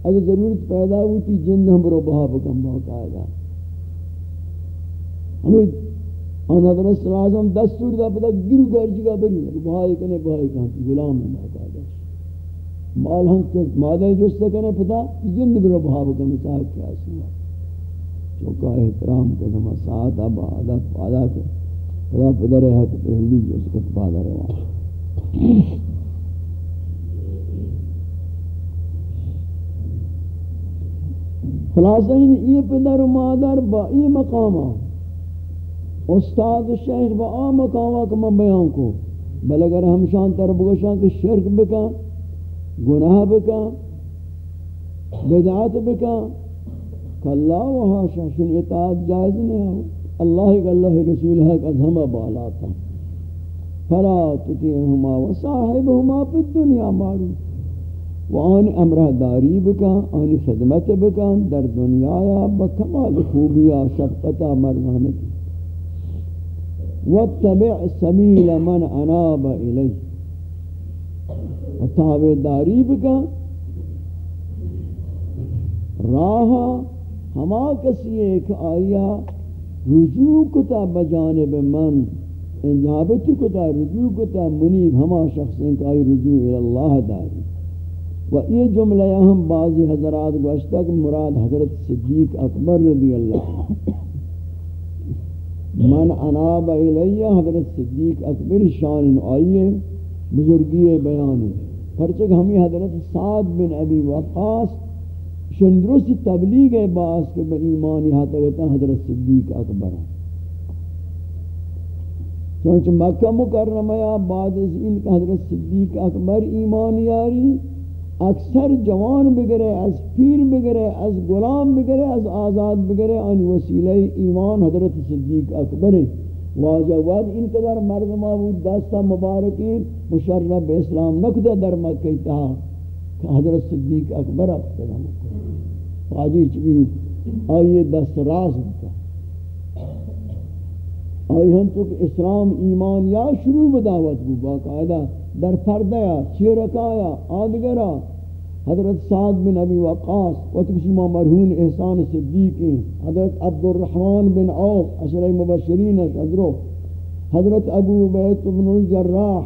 اگر ضرورت پیدا ہوتی جن ہم برو بہا بکم بہا قائدہ ہمیں آن حضرت صلی اللہ علیہ وسلم دستور دا پتا گرو گرجی کا بری بھائی کنے بھائی کہاں تی غلام ہے ماتا داشت مال ہم کے مادہ جستا کنے پتا جن برو بھا بکم چاہ کیا سوا چوکا احترام کو دما ساتھ اب آدھا پادا کو خدا پدر ہے کہ پہلی جو سکت پادا رہا خلاصہ یہ پدر و مادر با یہ مقام آن استاد شیخ با آم مقامہ کہ بیان کو. بل اگر ہم شان تر بگشان کہ شرک بکا، گناہ بکا، بدعات بکا، کہ اللہ و حاشا شن اطاعت جائز نہیں ہو. اللہ کا اللہ رسول حق از ہمہ بالا تھا. فلا تطیعہما و صاحبہما پی الدنیا معروف. وآن امرہ داری بکا آن خدمت بکا، در دنیا یا بکمال خوبیا شفقتا مرمانه واتبع سبیل من اناب الی و تابداری بکا راہ ہما کسی ایک آیا رجوع کتا بجانب من انجابت کتا رجوع کتا منیب ہما شخص ان کا رجوع اللہ داری. و یہ جملہ ہم بعضی حضرات گوشتک مراد حضرت صدیق اکبر رضی اللہ عنہ۔ من اناب الیہ حضرت صدیق اکبر شان آئیے بزرگی بیان پرچک ہمیں حضرت سعد بن ابی وقاص شندرست تبلیغ باس کے بن ایمان یہاں حضرت صدیق اکبر۔ چونچہ مکہ مکرمہ بعد از ان حضرت صدیق اکبر ایمان یاری اکثر جوان بگرے، از پیر بگرے، از غلام بگرے، از آزاد بگرے ان وسیلہ ایمان حضرت صدیق اکبر واجہ واد ان قدر مرد معبود داستہ مبارکی مشرب اسلام نکدہ در مکہ تہا کہ حضرت صدیق اکبر اکبر واجی چبی آئیے دست راز ہوتا آئی ہم تو اسلام ایمان یا شروع بداوت بو باقاعدہ در پردیا چیرکایا آدگرا، حضرت سعد بن ابی وقاص وقت ما مرہون احسان صدیق حضرت عبد الرحمن بن عوف اشر مبشرین اشدرو حضرت ابو بیت بن الجراح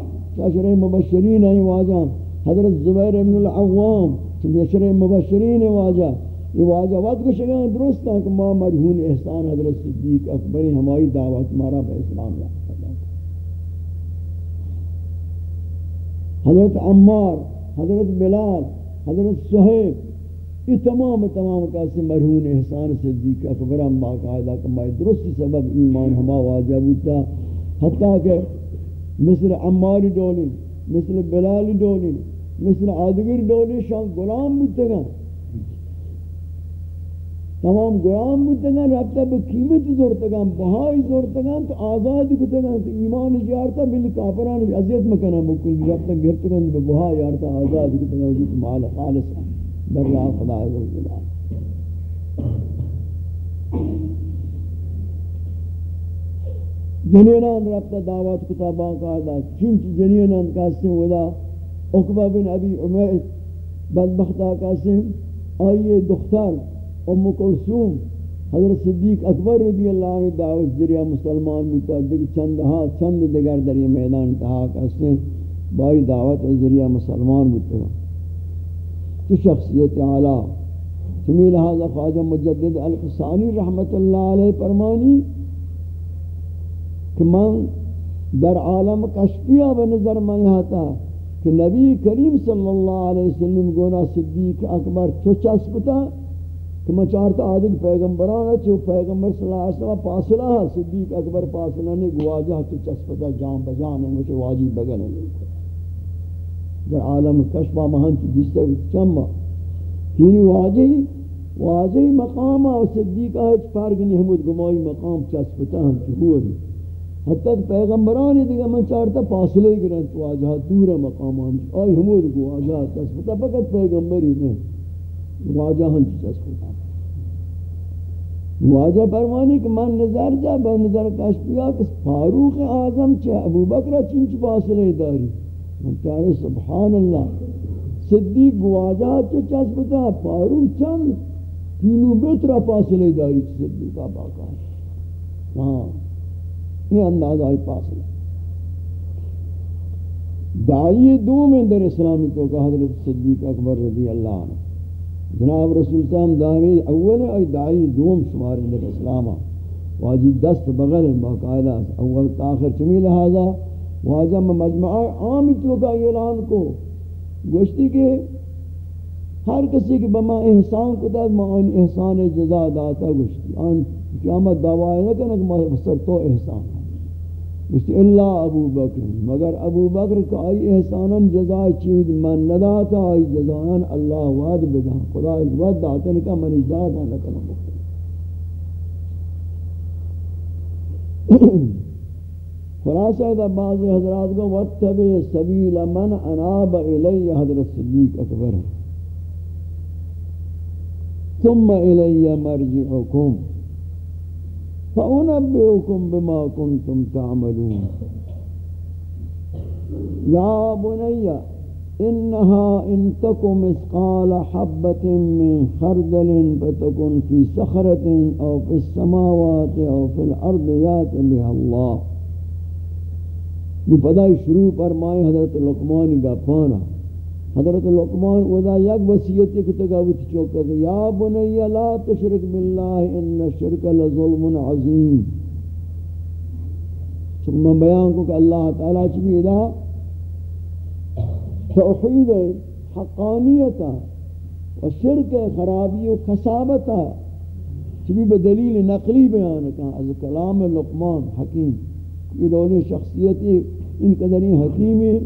اشر مبشرین واجہ، حضرت زبیر بن العوام اشر مبشرین واجہ یہ واجہ، وقت کو شگاں درست ہے کہ ما مرہون احسان حضرت صدیق اکبری ہماری دعوت مارا بہ اسلام یا حضرت عمار، حضرت بلال، حضرت صہیب یہ تمام تمام کاسی مرہون احسان صدیق، اکبر ہم باقاعدہ کمائی درست سبب ایمان ہما واجب ہوتا حتیٰ کہ مثل عماری ڈولی مثل بلالی ڈولی مثل آدگر ڈولی شان غلام بودتا گا تمام غلام بودتگان رابطہ بقیمت زورتگان بہائی زورتگان تو آزاد کتگان تو ایمان جارتا بل کافران عزیت مکنہ مکل رابطہ گرتگان بہائی جارتا آزاد کتگان جیت مال خالص در راہ خدا عزیزاللہ جنینان رابطہ دعوات کتابان کا آدھا چنچ جنینان کاسے ودا اقبہ بن ابی عمید بدبختہ کاسے آئیے دختار ام کلثوم، حضرت صدیق اکبر رضی اللہ عنہ دعوت ذریعہ مسلمان متعدد، چند ہاں چند دیگر در یہ میدان تہا کسنے بائی دعوت ذریعہ مسلمان متعدد تو شخصیت اعلیٰ چمی لہذا خواجہ مجدد الفسانی رحمت اللہ علیہ فرمانی کہ من در عالم کشفیہ بنظر من یہاں تھا کہ نبی کریم صلی اللہ علیہ وسلم گونا صدیق اکبر چو چسپتا کہ میں چارتا آدھگ پیغمبران ہے چھو پیغمبر صلی اللہ علیہ وسلم پاسلہ ہے، صدیق اکبر پاسلہ نے گواجہ تو چسپتا جان بجان ہے مجھے واجی بگن ہے در عالم کشفہ مہن کی جستے چمبا کینی واجی واجی مقام ہے صدیق ہے فرق نہیں، ہمود گمائی مقام چسپتا ہم چھو ہے حتی پیغمبران ہے دیگا میں چارتا پاسلے گرن تو واجہ دور مقام ہم آئی ہمود گواجہ چسپتا فقط پیغمبری نہیں۔ واجہ ہن ہم چسپتا واجہ فرمانی کہ من نظر جا بہ نظر کشتیا کہ فاروق اعظم چھ ابو بکر چنچ فاصلے داری۔ من چاہے سبحان اللہ، صدیق واجہ چھ چسپتا فاروق چند تینو بیترا فاصلے داری صدیق باقا ہاں یہ اندازہ ہی فاصلہ۔ دائی دو میں در اسلامی تو کہ حضرت صدیق اکبر رضی اللہ عنہ۔ جناب رسول صاحب دعوی اول ای داعی دوم شمار اندر اسلام واجی دست بغل باقاعدہ اول تاخر چمی لہذا واجہ میں مجمع عام تو کا اعلان کو. گوشتی کہ ہر کسی کی بما احسان کو داد ما ان احسان جزا داتا گوشتی. ان قیامت دعوی نہ کرنا کہ سر تو احسان. مجھتی اللہ ابو بکر مگر ابو بکر کا آئی احسانا جزائی چیز من نداتا، آئی جزائن اللہ وعد بدا خدا ایک وعد داتا نکا من اجدادا لکنم بکر۔ خلاصہ ہے بعض حضرات کو واتبع سبیل من اناب الی حضرت صدیق اکبر۔ ثم الی مرجعکم۔ فأنبئكم بما كنتم تعملون يا بني إنها إن تكن مثقال حبة من خردل فتكن في صخرة أو في السماوات أو في الأرض يات بها الله۔ بفدائی شروع پر مائے حضرت لقمانی کا پانا۔ حضرت لقمان ودا یک وصیت کی تگاوت چوکا کہ یا بنی لا تشرک باللہ ان شرک لظلم عظیم۔ ثم بیان کو کہ اللہ تعالی چبی دا؟ توحید حقانیتا و شرک خرابی و خسابتا چبی بدلیل نقلی بیان کہا از کلام لقمان حکیم۔ یہ دونی شخصیتی ان قدری حکیمی۔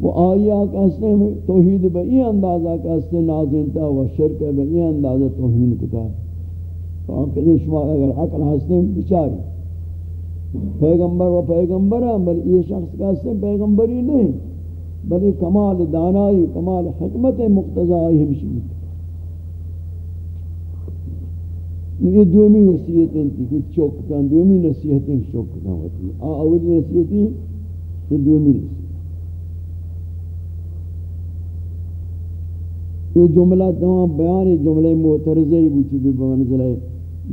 وہ آیا کہتے ہیں، توحید بے ای اندازہ کہتے ہیں نازنتا و شرک بے ای اندازہ توحید کتا تو آپ کے شما اگر عقل ہستے ہیں، بچاری۔ پیغمبر و پیغمبر ہیں بل یہ شخص کہتے ہیں، پیغمبری نہیں بل کمال دانائی، کمال حکمت مقتضائی ہمشی یہ دومی وسیعتیں تھی کچھ چوکتاں دومی نصیحتیں چوکتاں ہوتی آ اولی نصیحتی، یہ دومی نصیحت۔ یہ جملہ تمام بیان جملہ معترضہ ہی بوچی بھی بمنزلہ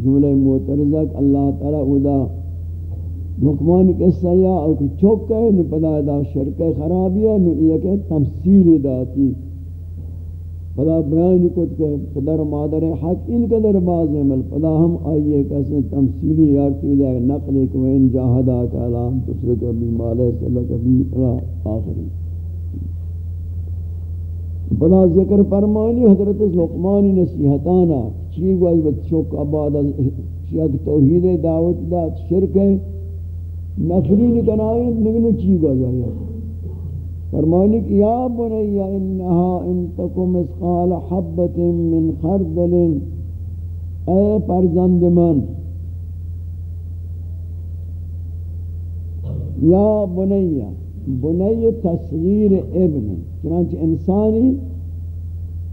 جملہ معترضہ کہ اللہ تعالیٰ ادا مکمان قصہ یا او کہ چوک ہے، نو پدا دا شرک خرابی ہے، نو یہ کہ تمثیل داتی پدا بیان کت کہ پدر مادر حق ان قدر باز عمل پدا ہم آئیے کیسے تمثیلی یارتی دے، نقل ایک وین جاہدہ کا علام تسرک ابی مالے، صلی اللہ کبھی آخری۔ بلا ذکر فرمانی، حضرت لقمانی نصیحتانا، چی گوئی بچوک آباد شیعت توحید دعوت دا شرک ہے نفری نکنائی، نگنو چی گوئی فرمانی کہ یا بنی انہا ان تکو حبت من خردل، اے پرزند من. یا بنی بنی تصغیر ابن. چنانچہ انسانی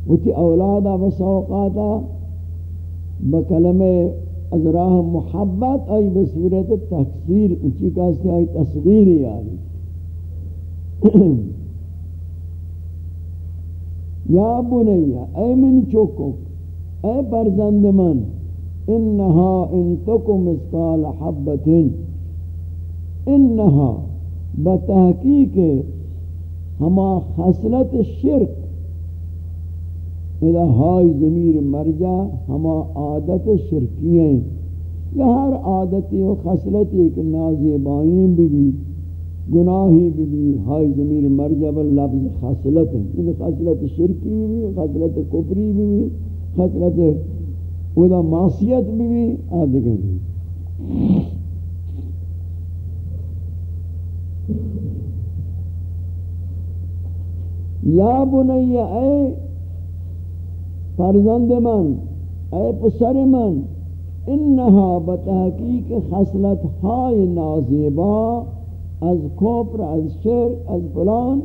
وتی اولادا بسوقاتا بکلم از راہ محبت ای بصورت تکثیر اچھی کاستے آئی؟ تصغیری آئی. یا بنیا، اے من چوکو اے پرزند من، انہا ان تکو مسکال حبت انہا بتحقیق ہما خصلت شرک اذا ہائی ضمیر مرجع ہما عادت شرکی ہیں یا ہر عادتی و خصلت ایک نازیبائیں بھی بھی، گناہی بھی بھی ہائی ضمیر مرجع بل لفظ خصلت ہیں۔ یہ خصلت شرکی بھی بھی، خصلت کفری بھی بھی، خصلت اذا معصیت بھی بھی آدھگیں بھی یا بنی، اے فرزند من، اے پسر من، انہا بتحقیق خصلت ہائی نازیبا، از کوپر از شر از فلان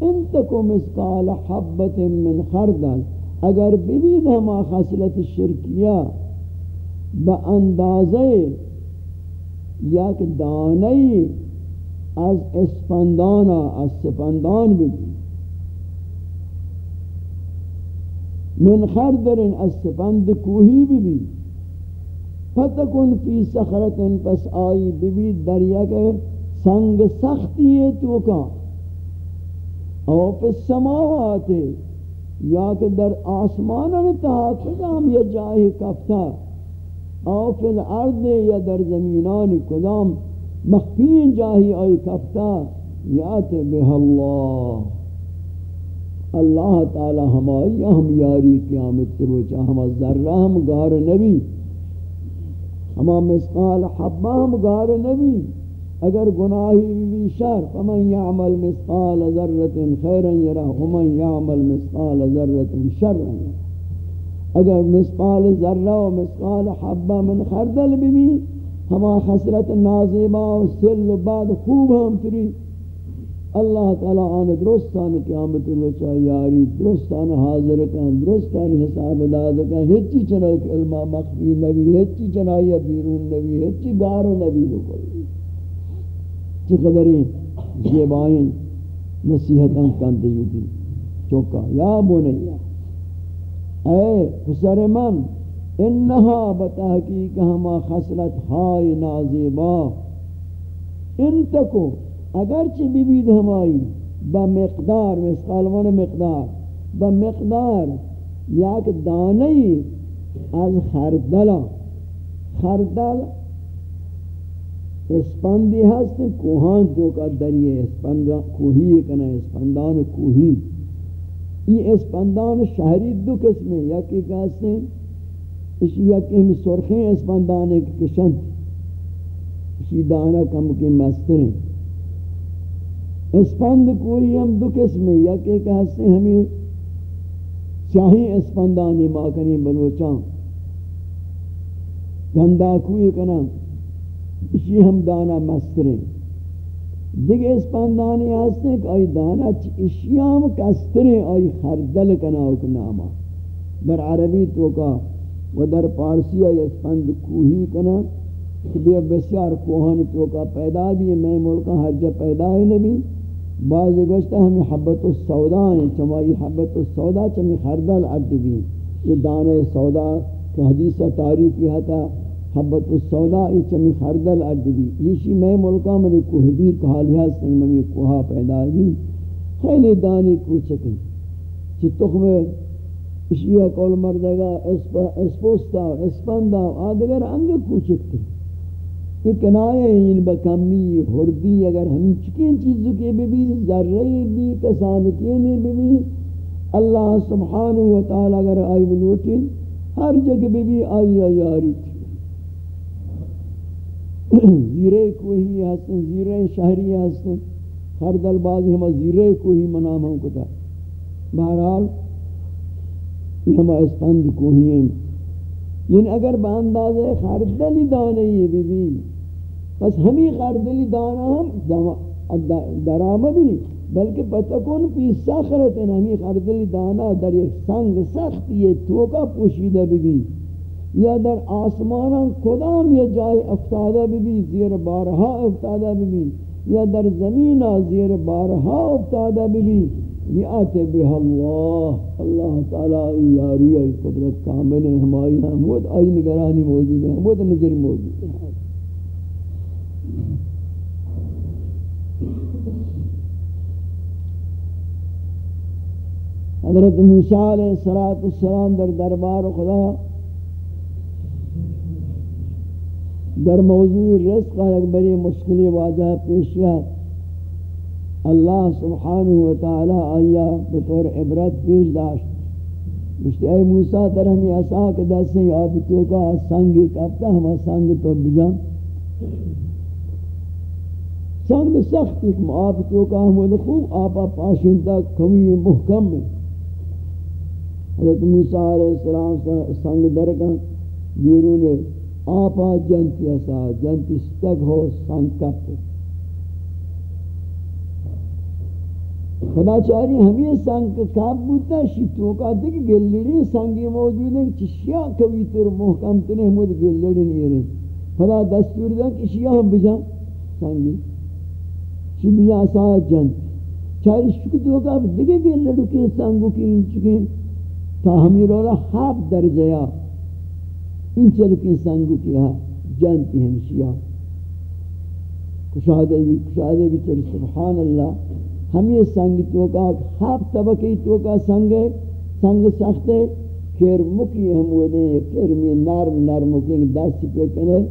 انتکو مسکال حبت من خردل. اگر ببید ہما خصلت شرکیہ با اندازے یک دانئی از اسپندانا از سپندان ببید من خردر از سپند کوہی بھی فتکن فی سخرت پس آئی بھی بھی دریا کے سنگ سختی ہے تو کا. او پی سماوات یا کہ در آسمان انتہا کدام یا جاہی کفتا. او فی الارض یا در زمینان کدام مخفین جاہی آئی کفتا. یات بہ اللہ. اللہ تعالی ہماری ہم یاری قیامت سے روچا ہم ذرہ ہم گار نبی ہما مسقال حبہ ہم گار نبی۔ اگر گناہی بھی شر، فمن یعمل مسقال ذرت خیرا یرا ومن یعمل مسقال ذرت شرا اگر مسقال ذرہ و مسقال حبہ من خردل بھی ہما خسرت نازیبا و سل و بعد خوب ہم تری۔ اللہ تعالی آن درستان قیامت روچا یاری درستان حاضر کن، درستان حساب داد کن ہچی چنوک علماء مخفی نبی ہچی چنائی بیرون نبی ہچی گار نبی بکل چی قدرین زیبائیں نصیحتاں کن دیتی چوکا، یا بنیا اے پسر من، انہا بتحقیق ہما خسرت ہائی نازیبا. ان تکو اگرچہ ببید ہمائی بمقدار مسقالمان مقدار بمقدار یک دانی از خردلا خردل اسپندی ہست کوہان تو کا دریئے اسپندان کوہی کنا اسپندان کوہی یہ اسپندان شہری دو قسم ہیں یکی کہتے ہیں اسی یکی ہم سرخیں اسپندان ایک کشن اسی دانا کم کے مستر اسپند کوئی ہم دو قسم ہے یا کہ ہستے ہمیں چاہی اسپندانی ماکنی بلوچان گندہ کوئی کنا، اسی ہم دانا مستریں۔ دیکھ اسپندانی ہستے کہ آئی دانا اشیام کستریں، آئی خردل کنا اکناما در عربی تو کا، و در پارسی آئی اسپند کوہی کنا کہ بے بسیار کوہن تو کا پیدا بھی میں ملکہ ہر جا پیدا ہے نبی۔ بعض گوشتا ہمیں حبت السودا ہیں چمائی حبت السودا چمی خردل عبد بھی یہ دانے سودا کہ حدیثہ تاریخ کی ہتا حبت السودا یہ چمی خردل عبد بھی یہ میں ملکہ میں کوہبیر کہا لیا سنگ میں کوہا پیدا بھی خیلی دانی کوچکیں چی تخم اشیاء کول مردگا اسپوستا، اسپندا، آدگر انگ کوچکتے کہ کنایہ ان بکمی ہردی اگر ہمیں چکین چیزوں کے بھی بھی ذرہی بھی کسانتین بھی بھی اللہ سبحانہ وتعالی اگر آئی بلوٹی، ہر جگہ بھی بھی آئی آئی آری زیرے کوئی ہستن زیرے شہری ہستن ہر دل بازی ہمیں زیرے کوئی منام ہم کتا بہرحال یہ ہمیں اسپند کوئی ہیں۔ یعنی اگر بانداز خردلی دانے یہ بھی بھی۔ بس ہمیں خردلی دانا ہم درآمد نہیں، بلکہ پتکون پی سخرت ہیں، ہمیں خردلی دانا در ایک سنگ سخت یہ توکا پوشیدہ بھی بھی یا در آسمانان کدام یہ جائے افتادہ بھی بھی زیر بارہا افتادہ بھی بھی یا در زمین زیر بارہا افتادہ بھی بھی یات بہ اللہ اللہ تعالی یاری قدرت کامل ہے ہماری ہمود آئی نگرانی موجود ہے ہمود نظر موجود ہے حضرت موسیٰ علیہ السلام در دربار خدا در موضوع رزق ایک بڑی مشکلی واجہ پیشیات اللہ سبحانہ وتعالی آیا، بطور عبرت پیش داشت۔ مشتی اے موسیٰ تر ہمیں ایسا کہ دستے آب تو کا سنگی کبتا ہما سنگ تو بجان سنگ سخت ایک آب تو کا، ہم خوب آپا پاشندہ کمی محکم میں۔ حضرت موسیٰ علیہ السلام سنگ درگاں بیرون آپا جنتی ایسا، جنتی ستگ ہو، سنگ کبتا خدا چاری ہمیں سنگ کاب بوتا شی کا دیکھ، گلڑی سنگی موجود ہے چشیا کبھی تر محکم تنے ہمود گلڑی نہیں رہے خدا دستور دا کہ شیا ہم بجا سنگی۔ شی بجا ساتھ جن چاری شک کا دیکھ، گلڑی کے سنگو کی ان تا ہمیں رولا حاب در جیا ان چلو کی سنگو کیا ہاں، جانتی ہم شیا کشادے بھی کشادے بھی چلی، سبحان اللہ۔ ہم یہ سنگ تو کا طبقی تو کا سنگ ہے، سنگ سخت ہے۔ کھیر مکی ہم وہ دیں کھیر میں نرم نرم کے دست پہ کنے۔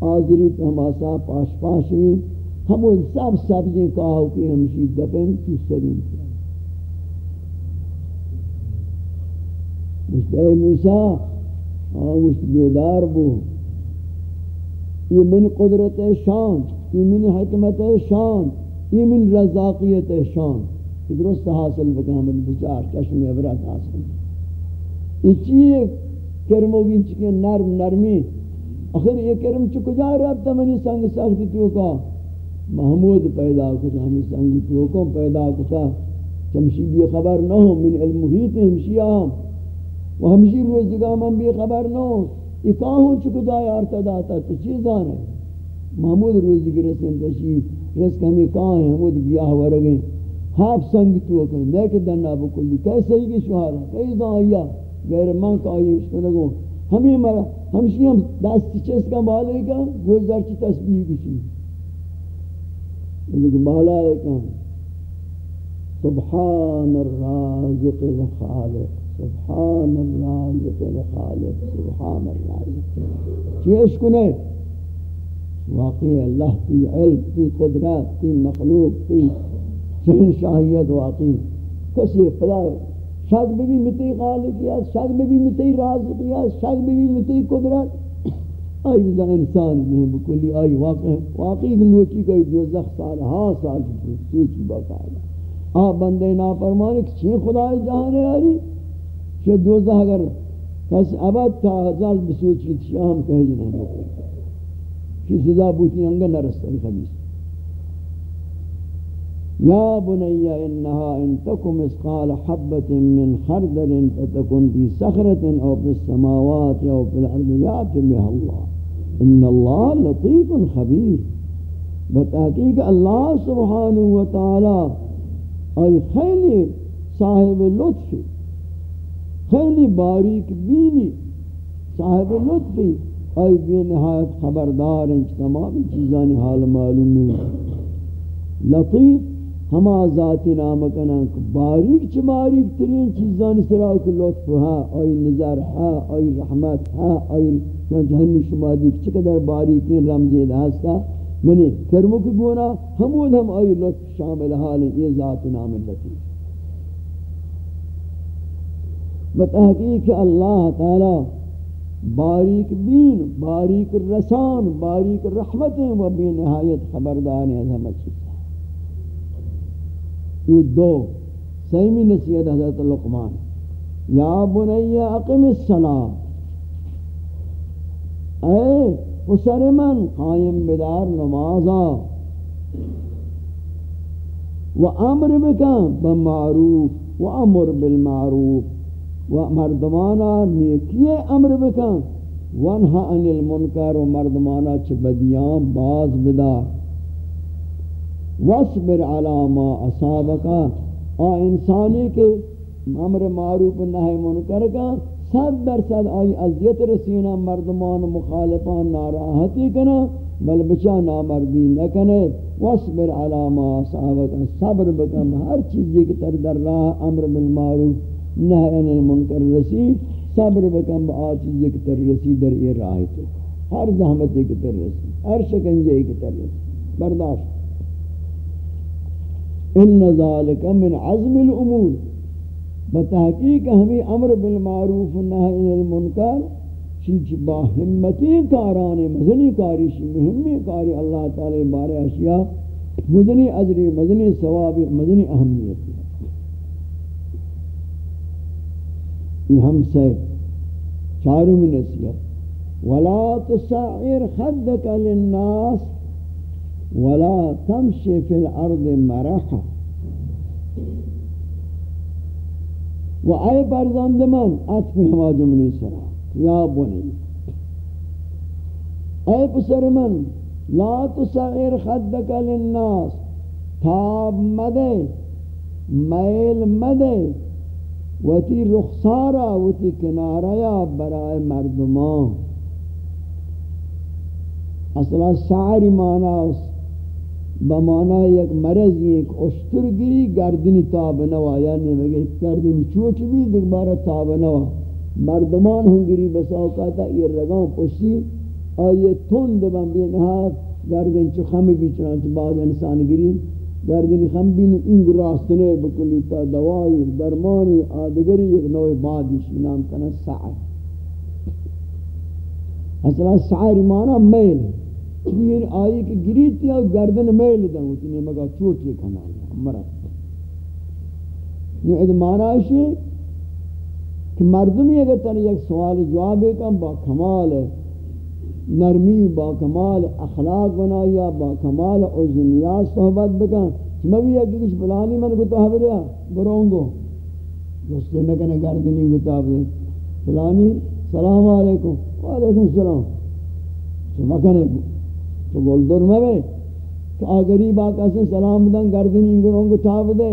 آزری تو ہم آسا پاش پاش ہوئی ہم وہ سب سبزی کہا کہ ہم شید دپن تو سرین مشتر موسیٰ آہ مشت بیدار بو. یہ من قدرت شان یہ من حکمت شان یہ من رزاقیت شان. درست حاصل بکا من بچار چشم عبرت حاصل. یہ چیئے کرمو گین چکے نرم نرمی. آخر یہ کرم چکو جا رابطہ منی سنگ سختی تو کا. محمود پیدا کتا ہمیں سنگی تو کو پیدا کتا چمشی بھی خبر نہ ہو من المحیط ہمشی آم. و ہمشی روز جگہ من بھی خبر نہ ہو یہ کہاں ہوں چکو جائے آرتا داتا تو چیزان ہے محمود روز جگہ رسین تشی، رس ہمیں کہاں ہیں حمود بیاہ ورگیں ہاپ سنگ تو کہیں لیکن دنہ بکلی کیسے ہی کی شہارا کئی دان غیر من کا آئی اشتنگو ہمیں مرا ہمشی ہم دست چیز کا مالے کا گوزدار چی تسبیح کشی. لیکن بالا ہے کہاں سبحان الرازق الخالق. سبحان الرازق الخالق سبحان الرازق چیش کنے واقعی اللہ کی علم، کی قدرت، کی مخلوق، کی شہن شاہیت، واقعی کسی خدا، شک بھی متی خالقیت شک بھی متی رازقیت شک بھی متی قدرت۔ آئی بزا انسان نہیں بکلی، آئی واقع واقعی گلوچی کا دوزخ سال ہاں سال سوچی باقاعدہ آ بندے نافرمانے کہ چین خدای جہاں ہے آری؟ کہ دوزخ اگر کس ابد تا ہزار بسوچی شام کہے جنہیں بکلی کی سزا بوتی انگا نرستن خبیص يا بني إنها إن تكن مثقال حبة من خردل فتكن في صخرة أو في السماوات أو في الأرض يأتي بها الله ان اللہ لطیف خبیر. بتحقیق اللہ سبحانہ وتعالی ای خیلی صاحب لطف. خیلی باریک بینی. صاحب لطفی. ای بے نہایت خبردار ہیں، تمام چیزانی حال معلوم ہے لطیف، ہما ذات نام کنن باریک چ باریک ترین چیزان سرا کو لطف ہا ای نظر ہا ای رحمت ہا ای جہنم شما دیکھ چقدر باریک ہیں، رمزی داستا منی کرمو کی گونا ہمود ہم ای لطف شامل حال ہیں، یہ ذات نام لطیف. بتحقیق اللہ تعالی باریک بین، باریک رسان، باریک رحمتیں و بے نہایت خبردار ہیں، ہمیں چیز یہ دو سیمی نصیحت حضرت لقمان، یا بنی اقم السلام اے پسر من قائم بدار نمازا۔ و امر بکن، بمعروف، و امر بالمعروف۔ و مردمانا نیکی امر بکن. وانہا عن المنکر و مردمانا چھ بدیان باز بدار وصبر على ما اصابکا آ انسانی کے امر معروف نہی منکر کا صد درصد آئی عذیت رسینا مردمان مخالفان ناراحتی کنا، بل بچا نامردی نکنے. وصبر على ما اصابکا صبر بکم ہر چیزی کی تر در راہ امر بالمعروف نہی عن المنکر رسی صبر بکم آ چیزی کی تر رسی در ای راہ تو. ہر زحمتی کی تر رسی ہر شکنجے کی تر رسی برداشت. ان ذالک من عزم الامور. بتحقیق ہمیں امر بالمعروف نہی عن المنکر چیز با ہمتی کاران مدنی کاری شی مهمی کاری اللہ تعالی بارے اشیاء مدنی اجری مدنی ثواب مدنی اہمیت. یہ ہم سے چاروں میں نصیحت۔ ولا تصعر خدك للناس ولا تمشي في الارض مرحا۔ و اے فرزند من عطف ہما جملی سرا، یا بنی اے پسر من، لا تسعر خدک للناس۔ تاب مدے، میل مدے۔ وتی رخسارا وتی کناریا برائے مردمان. اصلا سعر مانا بمانا یک مرض ایک اشتر گری گردنی تاب نوا. یعنی مگه گردنی چوچ بھی دیکھ بارا تاب نوا. مردمان ہم گری بس اوقاتا یہ رگان پشتی آئیے تند بن بین ہاتھ گردن چو خم بھی چنانچہ بعض انسان گری گردنی خم بین این راستنے بکلی تا دوائی درمانی آدگری ایک نوع بعدیش نام کنا سعر اصلا سعر مانا میل. پیر آئی کہ گریتی اور گردن میل دیں اتنی مگا چوٹی کھنا مرد. یہ ادمانہ ہے کہ مردمی اگر تر یک سوال جواب کم با کمال نرمی، با کمال اخلاق بنایا، با کمال عزنیات صحبت بکن. میں بھی ایک کچھ بلانی من کو تو حبریا برونگو دوستے میں کہنے گردنی گتا دے فلانی، سلام علیکم. وعلیکم السلام. تو مکنے تو گول دور میں بے کہ آگری آقا سے سلام دن گردنی گرونگو تاب دے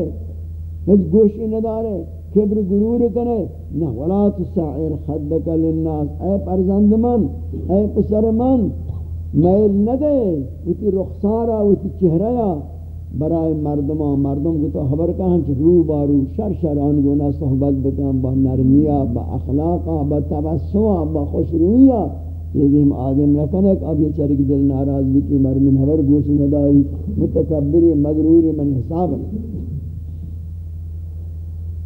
ہیچ گوشی ندارے کبر گرور کنے نہ ولا تسعر خدک للناس. اے پرزند من اے پسر من، میل نہ دے وتی رخسارا وتی چہرہ برائے مردمان مردم کو تو خبر کہاں چھ رو بارو شر شران گونا صحبت بکن. با نرمیا با اخلاقا با تبسما با خوش رویا یہ دیم آدم رکھنے کہ اب یہ چرک دل ناراض بھی کی مرمن خبر گوش نداری. متکبری، مغروری، من حساب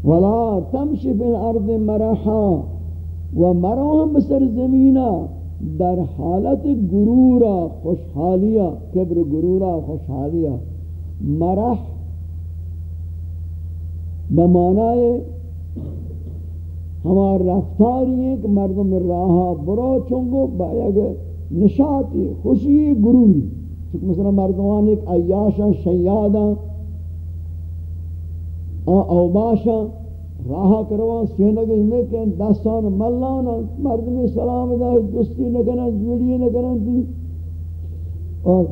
ولا تمشي في الارض مرحا. و ومرهم بسر زمينا در حالت غرورا خوشحالیا کبر غرورا خوشحالیا مرح بمعنی ہمار رفتاری ہے کہ مردم راہا برو چونگو باید نشاطی خوشی گروری. چونکہ مثلا مردمان ایک عیاشا شیادا او باشا، راہ کروان سینگی میں کہ دستان ملانا مردمی سلام دا دوستی نہ نکنن جوڑی نکنن دی۔ اور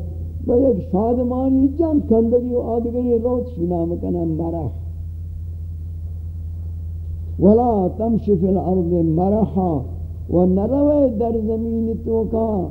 با ایک شادمانی جان کندگی و آدگری روت شنام کنن مرح۔ ولا تمشی فی الارض مرحا، و نروے در زمین تو کا